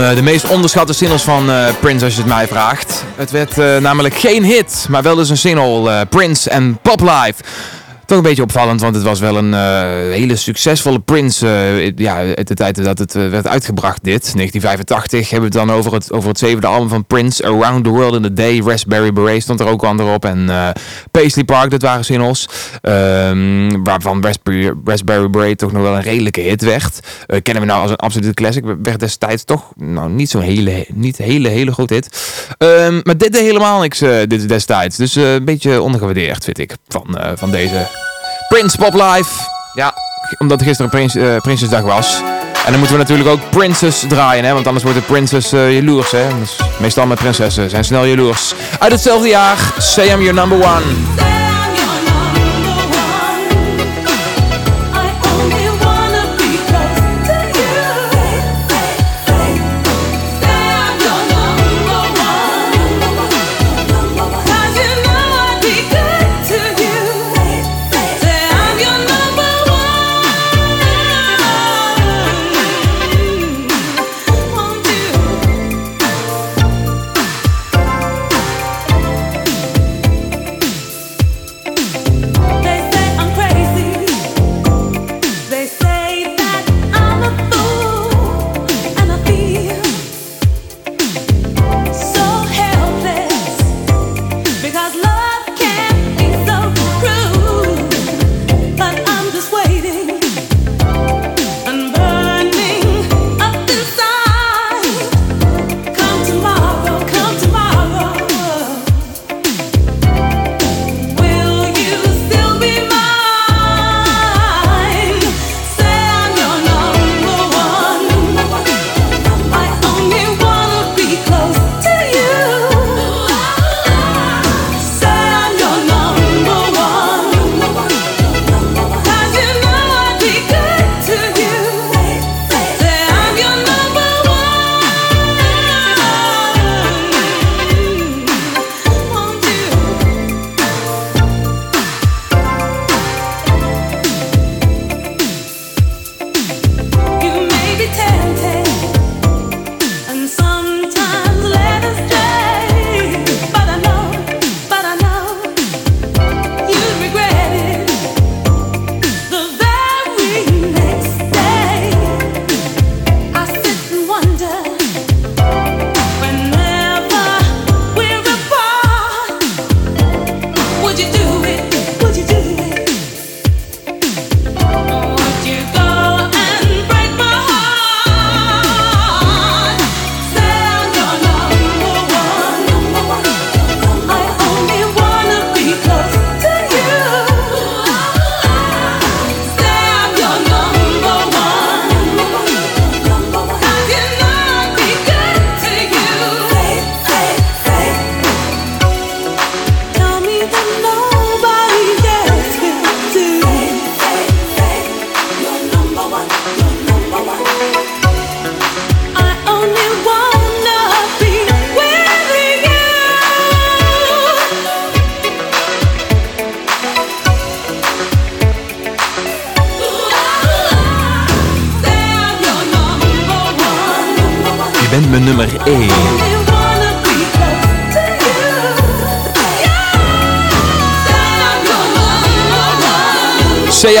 Eh, de meest onderschatte singles van eh, Prince als je het mij vraagt. Het werd eh, namelijk geen hit, maar wel dus een single. Prince en Pop Life. Toch een beetje opvallend, want het was wel een eh, hele succesvolle Prince. eh, ja, uit de tijd dat het eh, werd uitgebracht, dit. 1985 hebben we het dan over het, over het zevende album van Prince. Around the World in a Day. Raspberry Beret stond er ook onder op. En eh, Paisley Park, dat waren singles. Ehm, waarvan Raspberry, Raspberry Beret toch nog wel een redelijke hit werd. Kennen we nou als een absolute classic. Werd destijds toch nou, niet zo'n hele, niet hele, hele grote hit. Ehm, maar dit deed helemaal niks dit destijds. Dus een beetje ondergewaardeerd, vind ik, van, van deze Prince Pop Live. Ja, omdat er gisteren Prins, Prinsjesdag was. En dan moeten we natuurlijk ook Princess draaien, hè? want anders wordt de Princess eh, jaloers. Hè? Meestal met prinsessen zijn snel jaloers. Uit hetzelfde jaar, Say I'm Your Number One.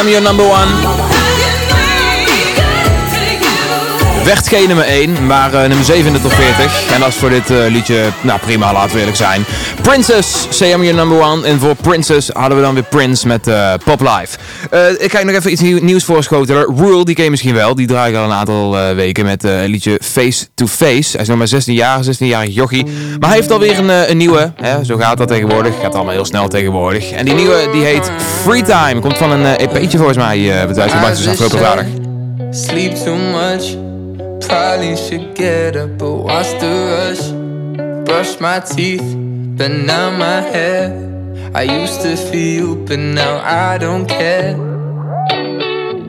Your number one. Werd geen nummer 1, maar eh, nummer 7 in de top 40. En dat is voor dit eh, liedje, nou prima, laten we eerlijk zijn. Princess, Say number one. En voor Princess hadden we dan weer Prince met eh, Pop Life. Eh, ik kijk nog even iets nieuw- nieuws voorschotelen. Rule, die ken je misschien wel. Die draai ik al een aantal eh, weken met eh, het liedje Face to Face. Hij is nog maar 16 jaar, 16-jarig jochie. Maar hij heeft alweer een, eh, een nieuwe. Hè? Zo gaat dat tegenwoordig. Gaat allemaal heel snel tegenwoordig. En die nieuwe, die heet Free Time. Komt van een eh, EP'tje volgens mij. eh wat uitgebracht is afgelopen vrijdag. Sleep too much, probably should get up, but what's the rush? Brush my teeth, but now my hair. I used to feel, but now I don't care.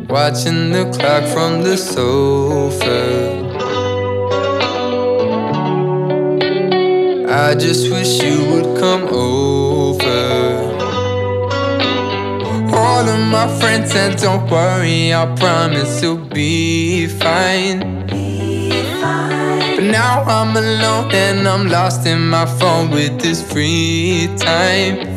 Watching the clock from the sofa. I just wish you would come over. All of my friends said, Don't worry, I promise you'll be fine. But now I'm alone and I'm lost in my phone with this free time.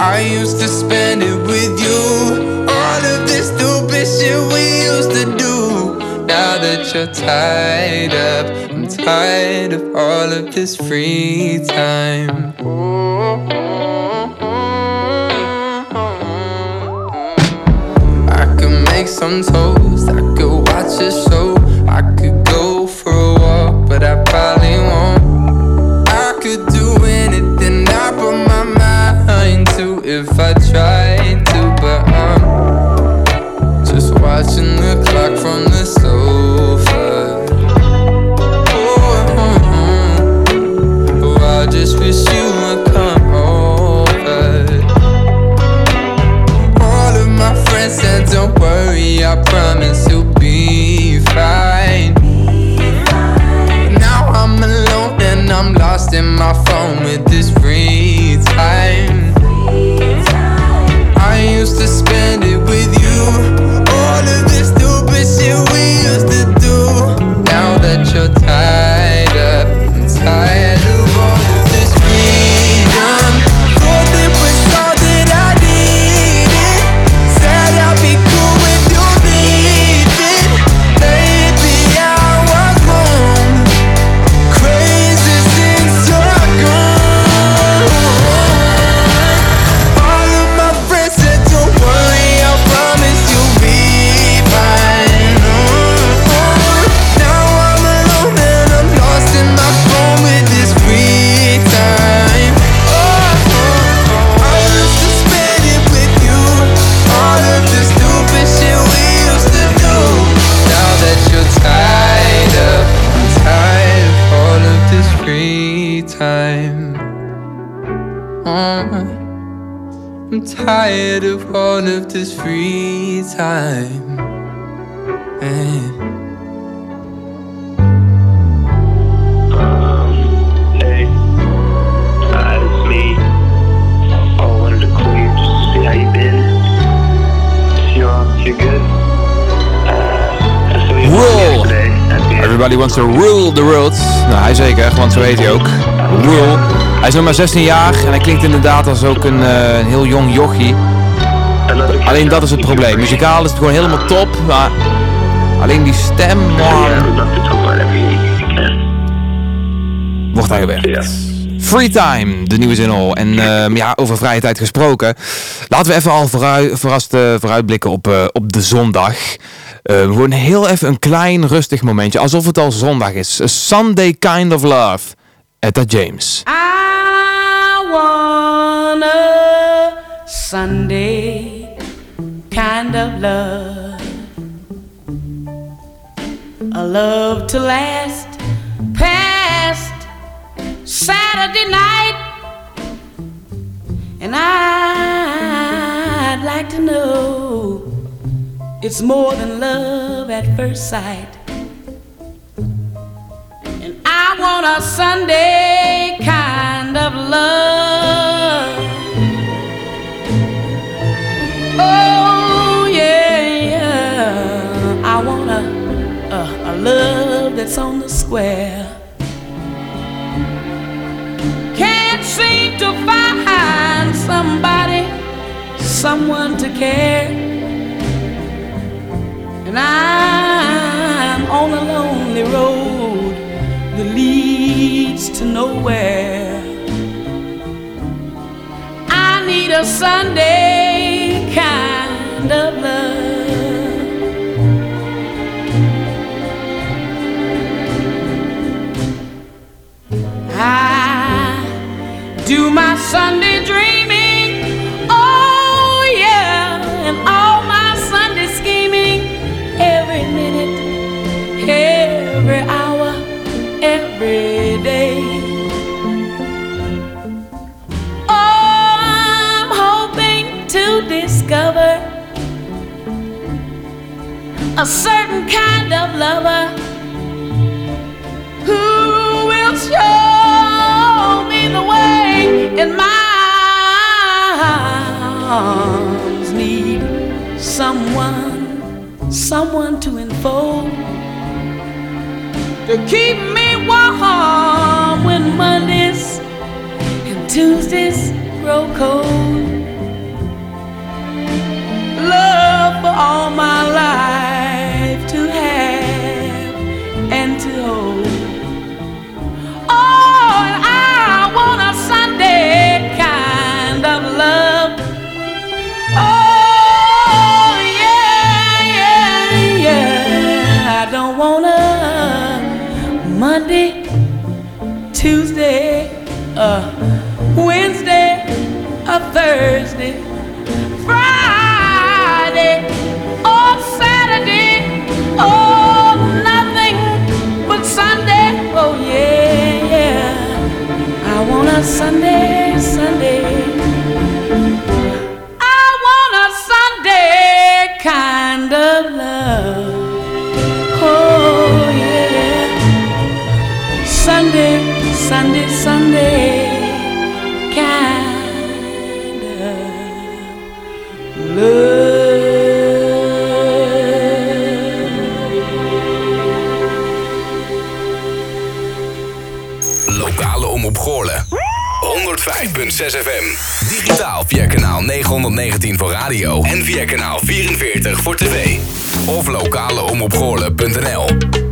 I used to spend it with you. All of this stupid shit we used to do. Now that you're tied up, I'm tired of all of this free time. I could make some toast, Uh, I saw you Rule! Everybody wants to rule the world. Nou, hij zeker, want zo heet hij ook. Rule. Hij is nog maar 16 jaar en hij klinkt inderdaad als ook een, eh, een heel jong jochie. Alleen dat is het probleem. Muzikaal is het gewoon helemaal top, maar alleen die stem, man. Wordt hij gewerkt. Free Time, de nieuwe zin al. En ehm, ja, over vrije tijd gesproken. Laten we even al vooruit, verrast eh, vooruitblikken op, eh, op de zondag. Eh, gewoon heel even een klein rustig momentje. Alsof het al zondag is. A Sunday Kind of Love. Etta James. I want a Sunday kind of love. A love to last past Saturday night. And I'd like to know it's more than love at first sight. And I want a Sunday kind of love. Love that's on the square. Can't seem to find somebody, someone to care. And I'm on a lonely road that leads to nowhere. I need a Sunday kind Sunday dreaming, oh yeah, and all my Sunday scheming every minute, every hour, every day. Oh, I'm hoping to discover a certain kind of lover who will show in my arms need someone, someone to enfold, to keep me warm when Mondays and Tuesdays grow cold. Thursday. 6FM. Digitaal via kanaal 919 voor radio en via kanaal 44 voor tv. Of lokale omopgoorlen.nl.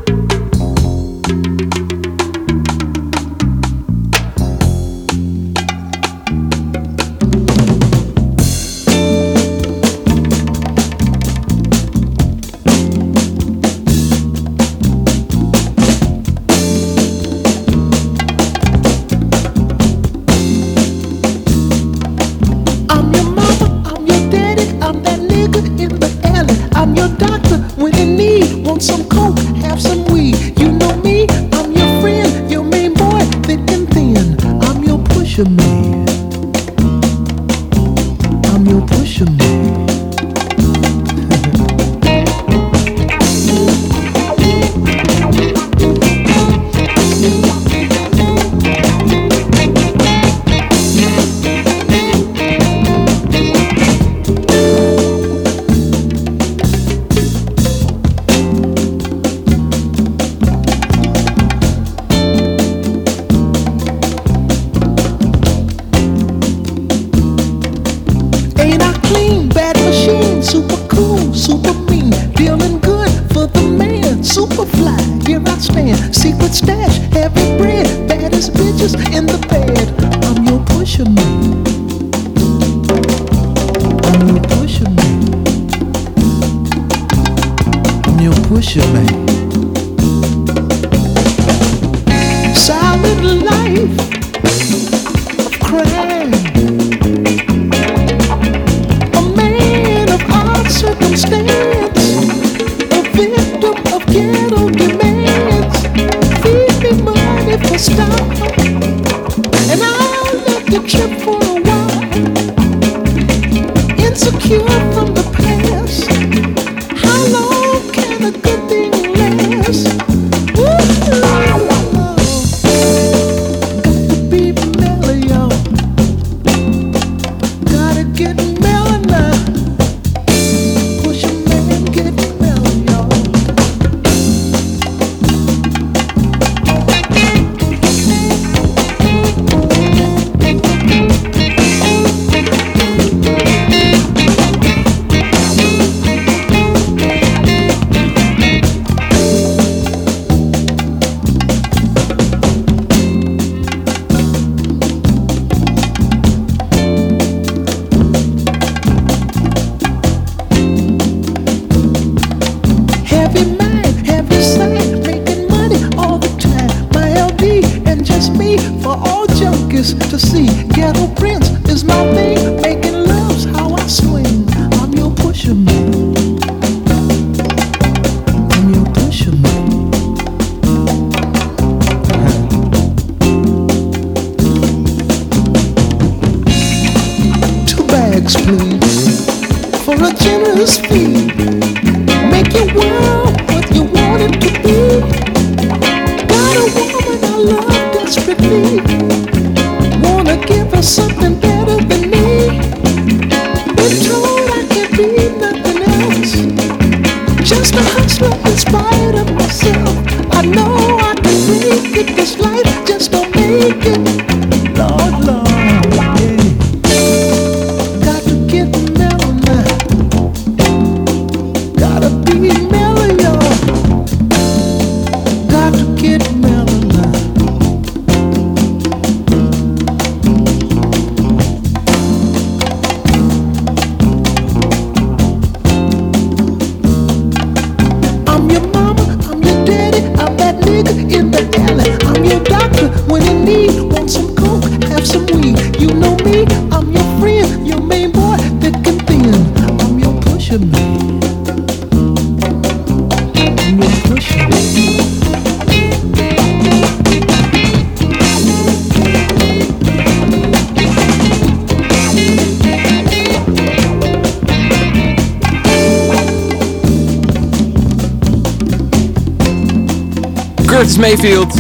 Mayfield.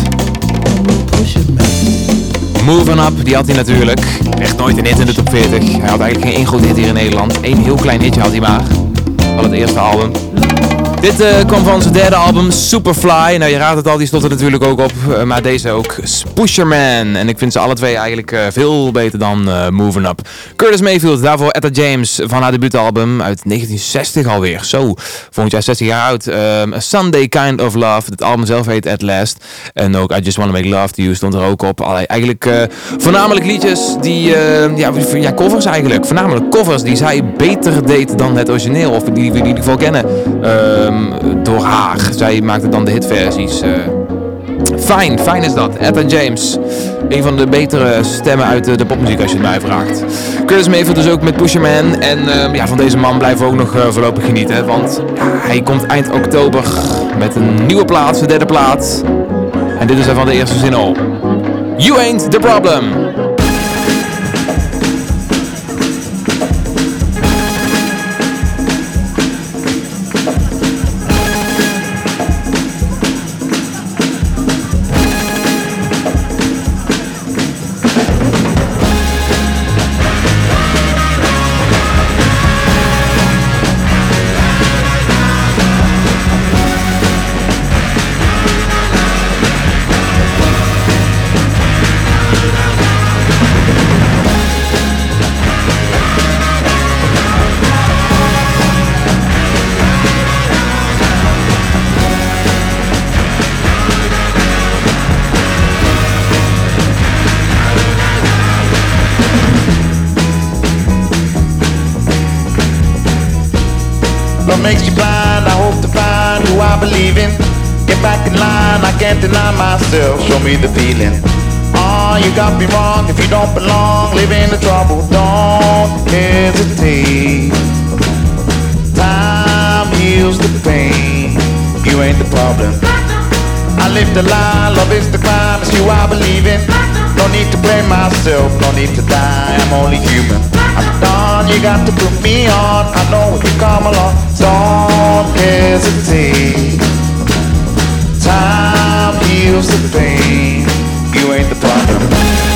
Moving Up, die had hij natuurlijk. Echt nooit een hit in de top 40. Hij had eigenlijk geen één groot hit hier in Nederland. Eén heel klein hitje had hij maar. Van het eerste album. Dit eh, kwam van zijn derde album, Superfly. Nou, je raadt het al, die stond er natuurlijk ook op. eh, maar deze ook, Pusherman. En ik vind ze alle twee eigenlijk eh, veel beter dan Moving Up. Curtis Mayfield, daarvoor Etta James van haar debuutalbum uit 1960 alweer. Zo, volgend jaar 60 jaar oud. Ehm, A Sunday Kind of Love. Het album zelf heet At Last. En ook I Just Wanna Make Love To You stond er ook op. Allee, eigenlijk eh, voornamelijk liedjes die, eh, ja, ja, covers eigenlijk. Voornamelijk covers die zij beter deed dan het origineel. Of die we in ieder geval kennen. Ehm, door haar. Zij maakte dan de hitversies. eh. Fijn, fijn is dat. Etta James. Een van de betere stemmen uit de, de popmuziek als je het mij vraagt. Curtis Mayfield dus ook met Pusherman. En ehm, ja, van deze man blijven we ook nog eh, voorlopig genieten. Want hij komt eind oktober met een nieuwe plaat, zijn derde plaat. En dit is er van de eerste zin al. You ain't the problem. I. Get back in line, I can't deny myself. Show me the feeling. Oh, you got me wrong if you don't belong. Live in the trouble, don't hesitate. Time heals the pain. You ain't the problem. I live the lie, love is the crime. It's you I believe in. No need to blame myself, no need to die. I'm only human. I'm done, you got to put me on. I know when you come along, don't hesitate. Time heals the pain. You ain't the problem.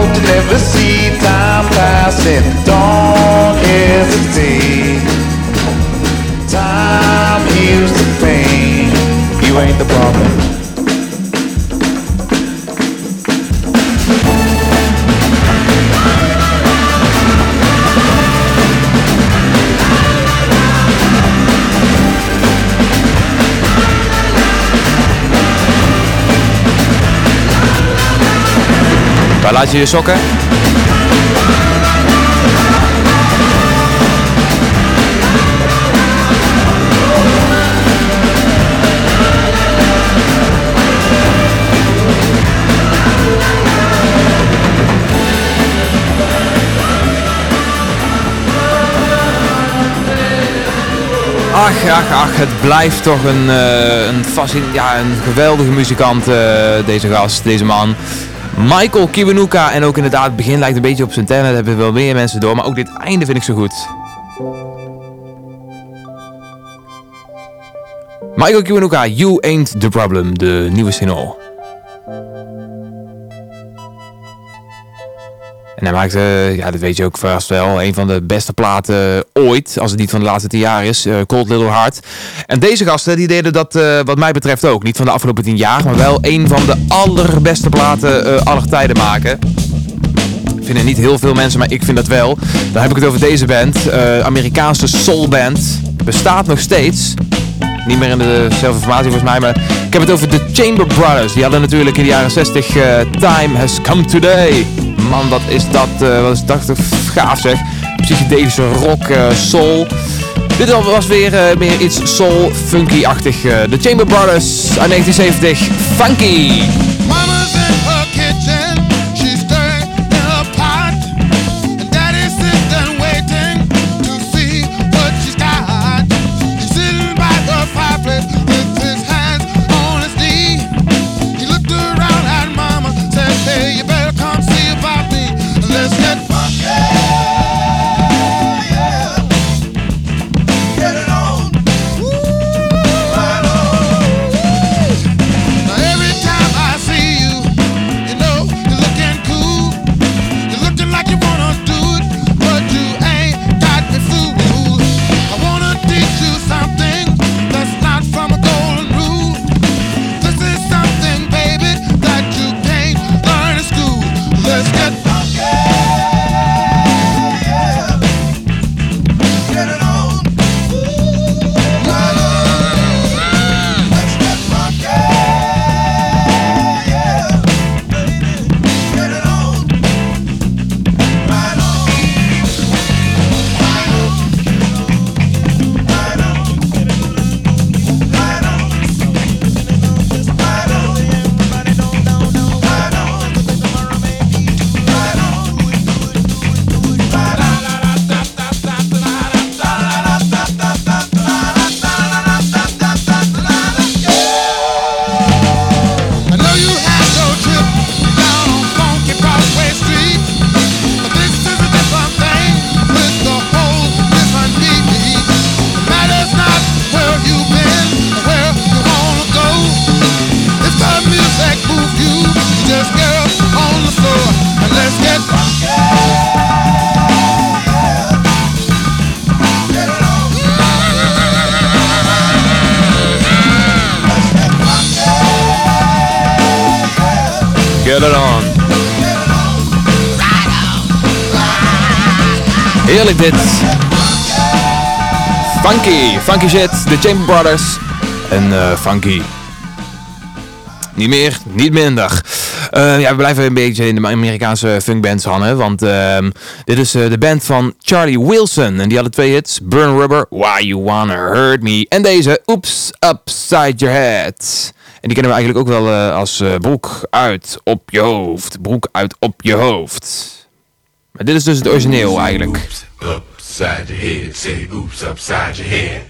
Hope to never see time passing. Don't hesitate. Time heals the pain. You ain't the problem. Waar laat je je sokken? Ach, ach, ach, het blijft toch een, eh, een, ja, een geweldige muzikant, eh, deze gast, deze man. Michael Kiwanuka. En ook inderdaad, het begin lijkt een beetje op tenor. Daar hebben wel meer mensen door. Maar ook dit einde vind ik zo goed. Michael Kiwanuka, You Ain't The Problem. De nieuwe single. En hij maakte, ja dat weet je ook vast wel, een van de beste platen ooit. Als het niet van de laatste tien jaar is. eh, Cold Little Heart. En deze gasten die deden dat eh, wat mij betreft ook. Niet van de afgelopen tien jaar. Maar wel een van de allerbeste platen eh aller tijden maken. Vind vinden niet heel veel mensen, maar ik vind dat wel. Dan heb ik het over deze band. eh, Amerikaanse soulband. Bestaat nog steeds. Niet meer in dezelfde formatie volgens mij, maar ik heb het over de Chamber Brothers. Die hadden natuurlijk in de jaren 60 eh, Time Has Come Today. Man, wat is dat, eh, wat is dat gaaf zeg. Psychedelische rock, eh, soul. Dit was weer eh, meer iets soul, funky-achtig. de Chamber Brothers uit 1970, Funky. Funky. Shit. De Chamber Brothers. En eh, funky. Niet meer, niet minder. Eh, ja, we blijven een beetje in de Amerikaanse funkbands hangen. Want ehm, dit is eh, de band van Charlie Wilson. En die hadden twee hits. Burn Rubber, Why You Wanna Hurt Me. En deze, Oops, Upside Your Head. En die kennen we eigenlijk ook wel als broek uit op je hoofd. Broek uit op je hoofd. Maar dit is dus het origineel eigenlijk. Upside your head, oops upside your head.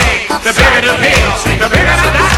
the bigger the pill. The bigger the doctor,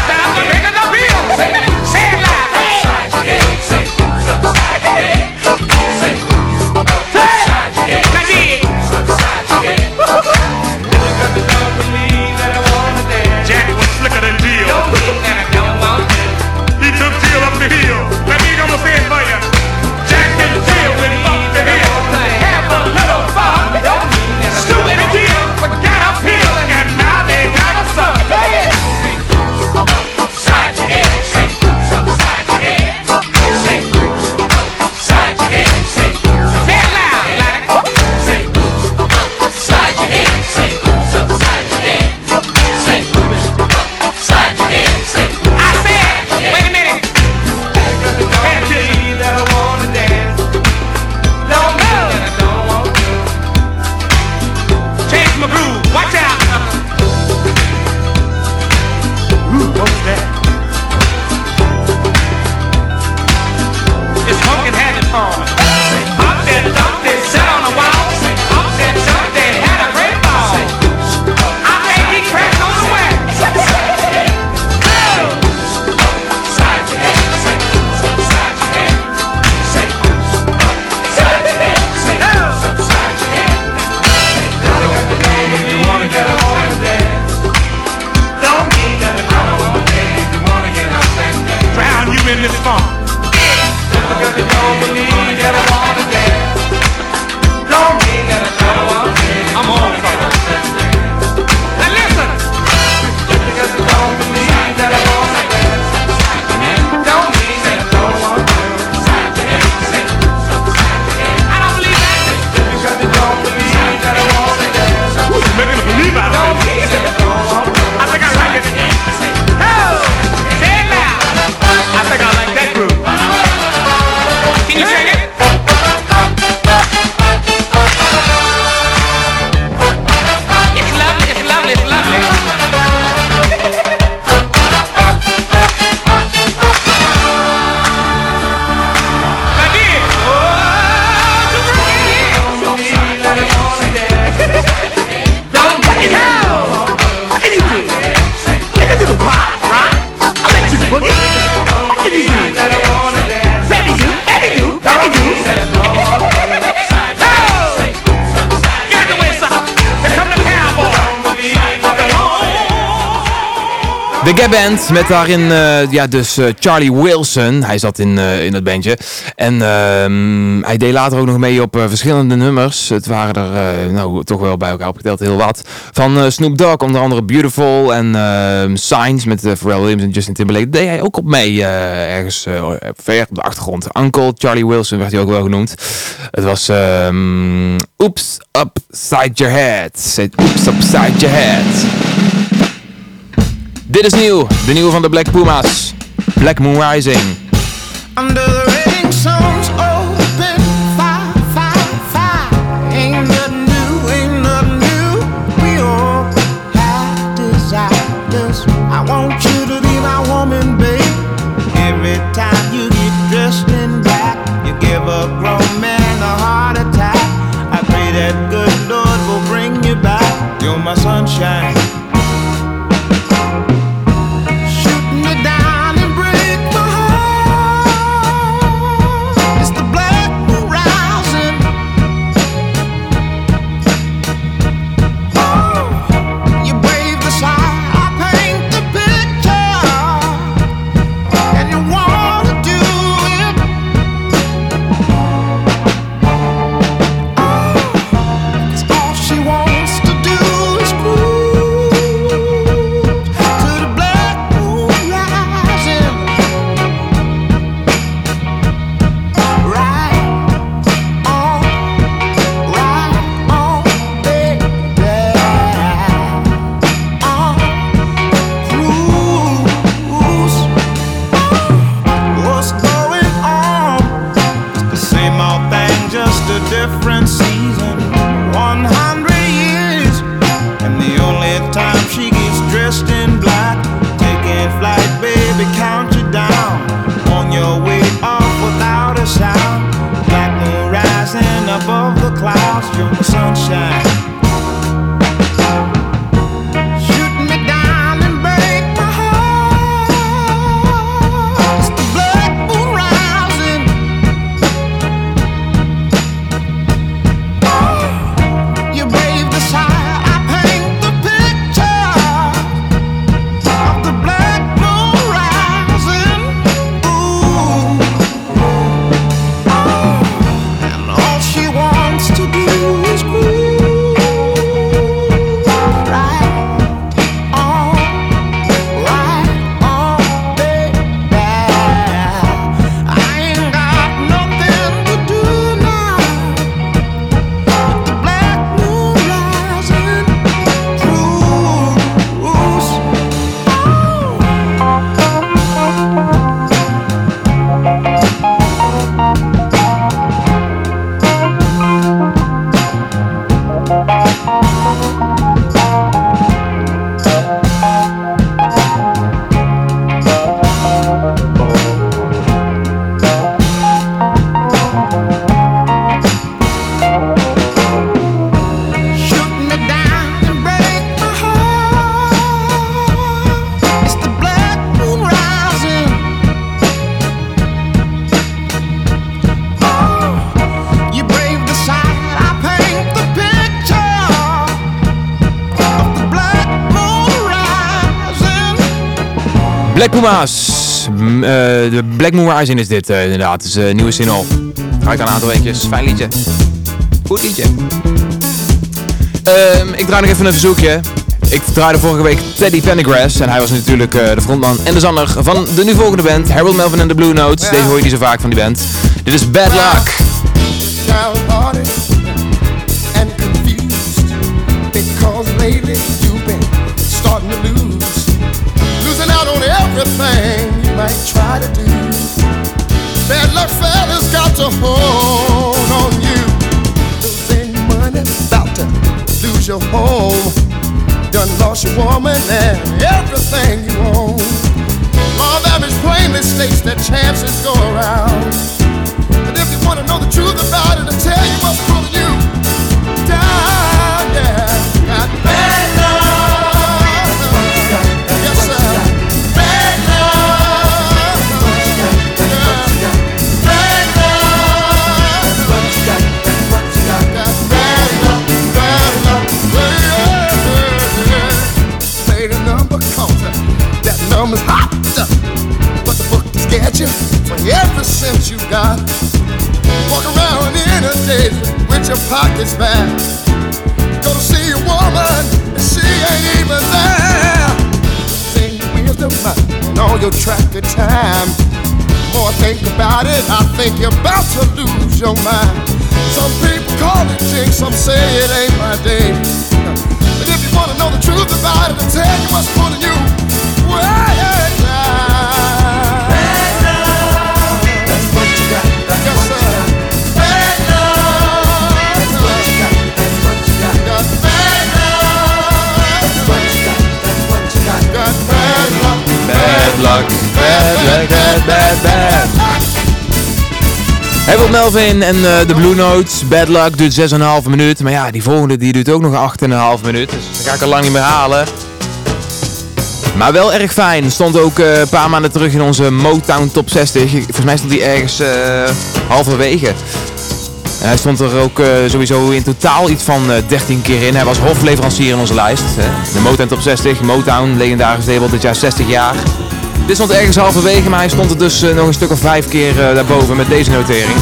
met daarin eh, ja, dus eh, Charlie Wilson. Hij zat in, eh, in het bandje. En ehm, hij deed later ook nog mee op verschillende nummers. Het waren er nou, toch wel bij elkaar opgeteld heel wat. Van Snoop Dogg, onder andere Beautiful en ehm, Signs met Pharrell Williams en Justin Timberlake. Deed hij ook op mee ergens ver op de achtergrond. Uncle Charlie Wilson werd hij ook wel genoemd. Het was ehm Oops Upside Your Head. Oops Upside Your Head. Dit is nieuw, de nieuwe van de Black Pumas. Black Moon Rising. Pumas. Eh, de Black Moon Rising is dit eh, inderdaad. Het is een nieuwe single. Ga ik aan een aantal weekjes. Fijn liedje. Goed liedje. Ehm, ik draai nog even een verzoekje. Ik draaide vorige week Teddy Pendergrass. En hij was natuurlijk eh, de frontman en de zanger van de nu volgende band. Harold Melvin and the Blue Notes. Deze hoor je niet zo vaak van die band. Dit is Bad Luck. You try to do. Bad luck, fellas, got to hold on you. Losing money, about to lose your home. Done lost your woman and everything you own. Law damage plainly states that chances go around. But if you want to know the truth about it, I'll tell you what's smile. Walk around in a daze with your pockets back. Go to see a woman, and she ain't even there. Sing wisdom and all your track of time. More I think about it, I think you're about to lose your mind. Some people call it jinx, some say it ain't my day. But if you wanna know the truth about it, I'll tell you what's pulling you way down. Luck, bad luck, bad, bad, bad. Melvin en eh, de Blue Notes. Bad Luck duurt 6,5 minuut. Maar ja, die volgende die duurt ook nog 8,5 minuut. Dus dat ga ik al lang niet meer halen. Maar wel erg fijn. Stond ook eh, een paar maanden terug in onze Motown Top 60. Volgens mij stond hij ergens eh, halverwege. Hij stond er ook sowieso in totaal iets van eh, 13 keer in. Hij was hofleverancier in onze lijst. Hè. De Motown Top 60. Motown, legendarisch label, dit jaar 60 jaar. Dit stond ergens halverwege, maar hij stond er dus eh, nog een stuk of vijf keer eh, daarboven met deze notering.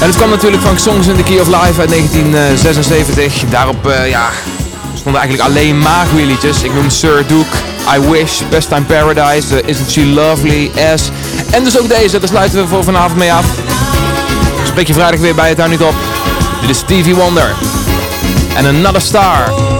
En het kwam natuurlijk van Songs in the Key of Life uit 1976. Daarop eh, ja, stonden eigenlijk alleen maar. Ik noem Sir Duke, I Wish, Best Time Paradise, eh, Isn't She Lovely, S. En dus ook deze, daar sluiten we voor vanavond mee af. Spreek je vrijdag weer bij het Hou Niet Op. Dit is Stevie Wonder. En Another Star.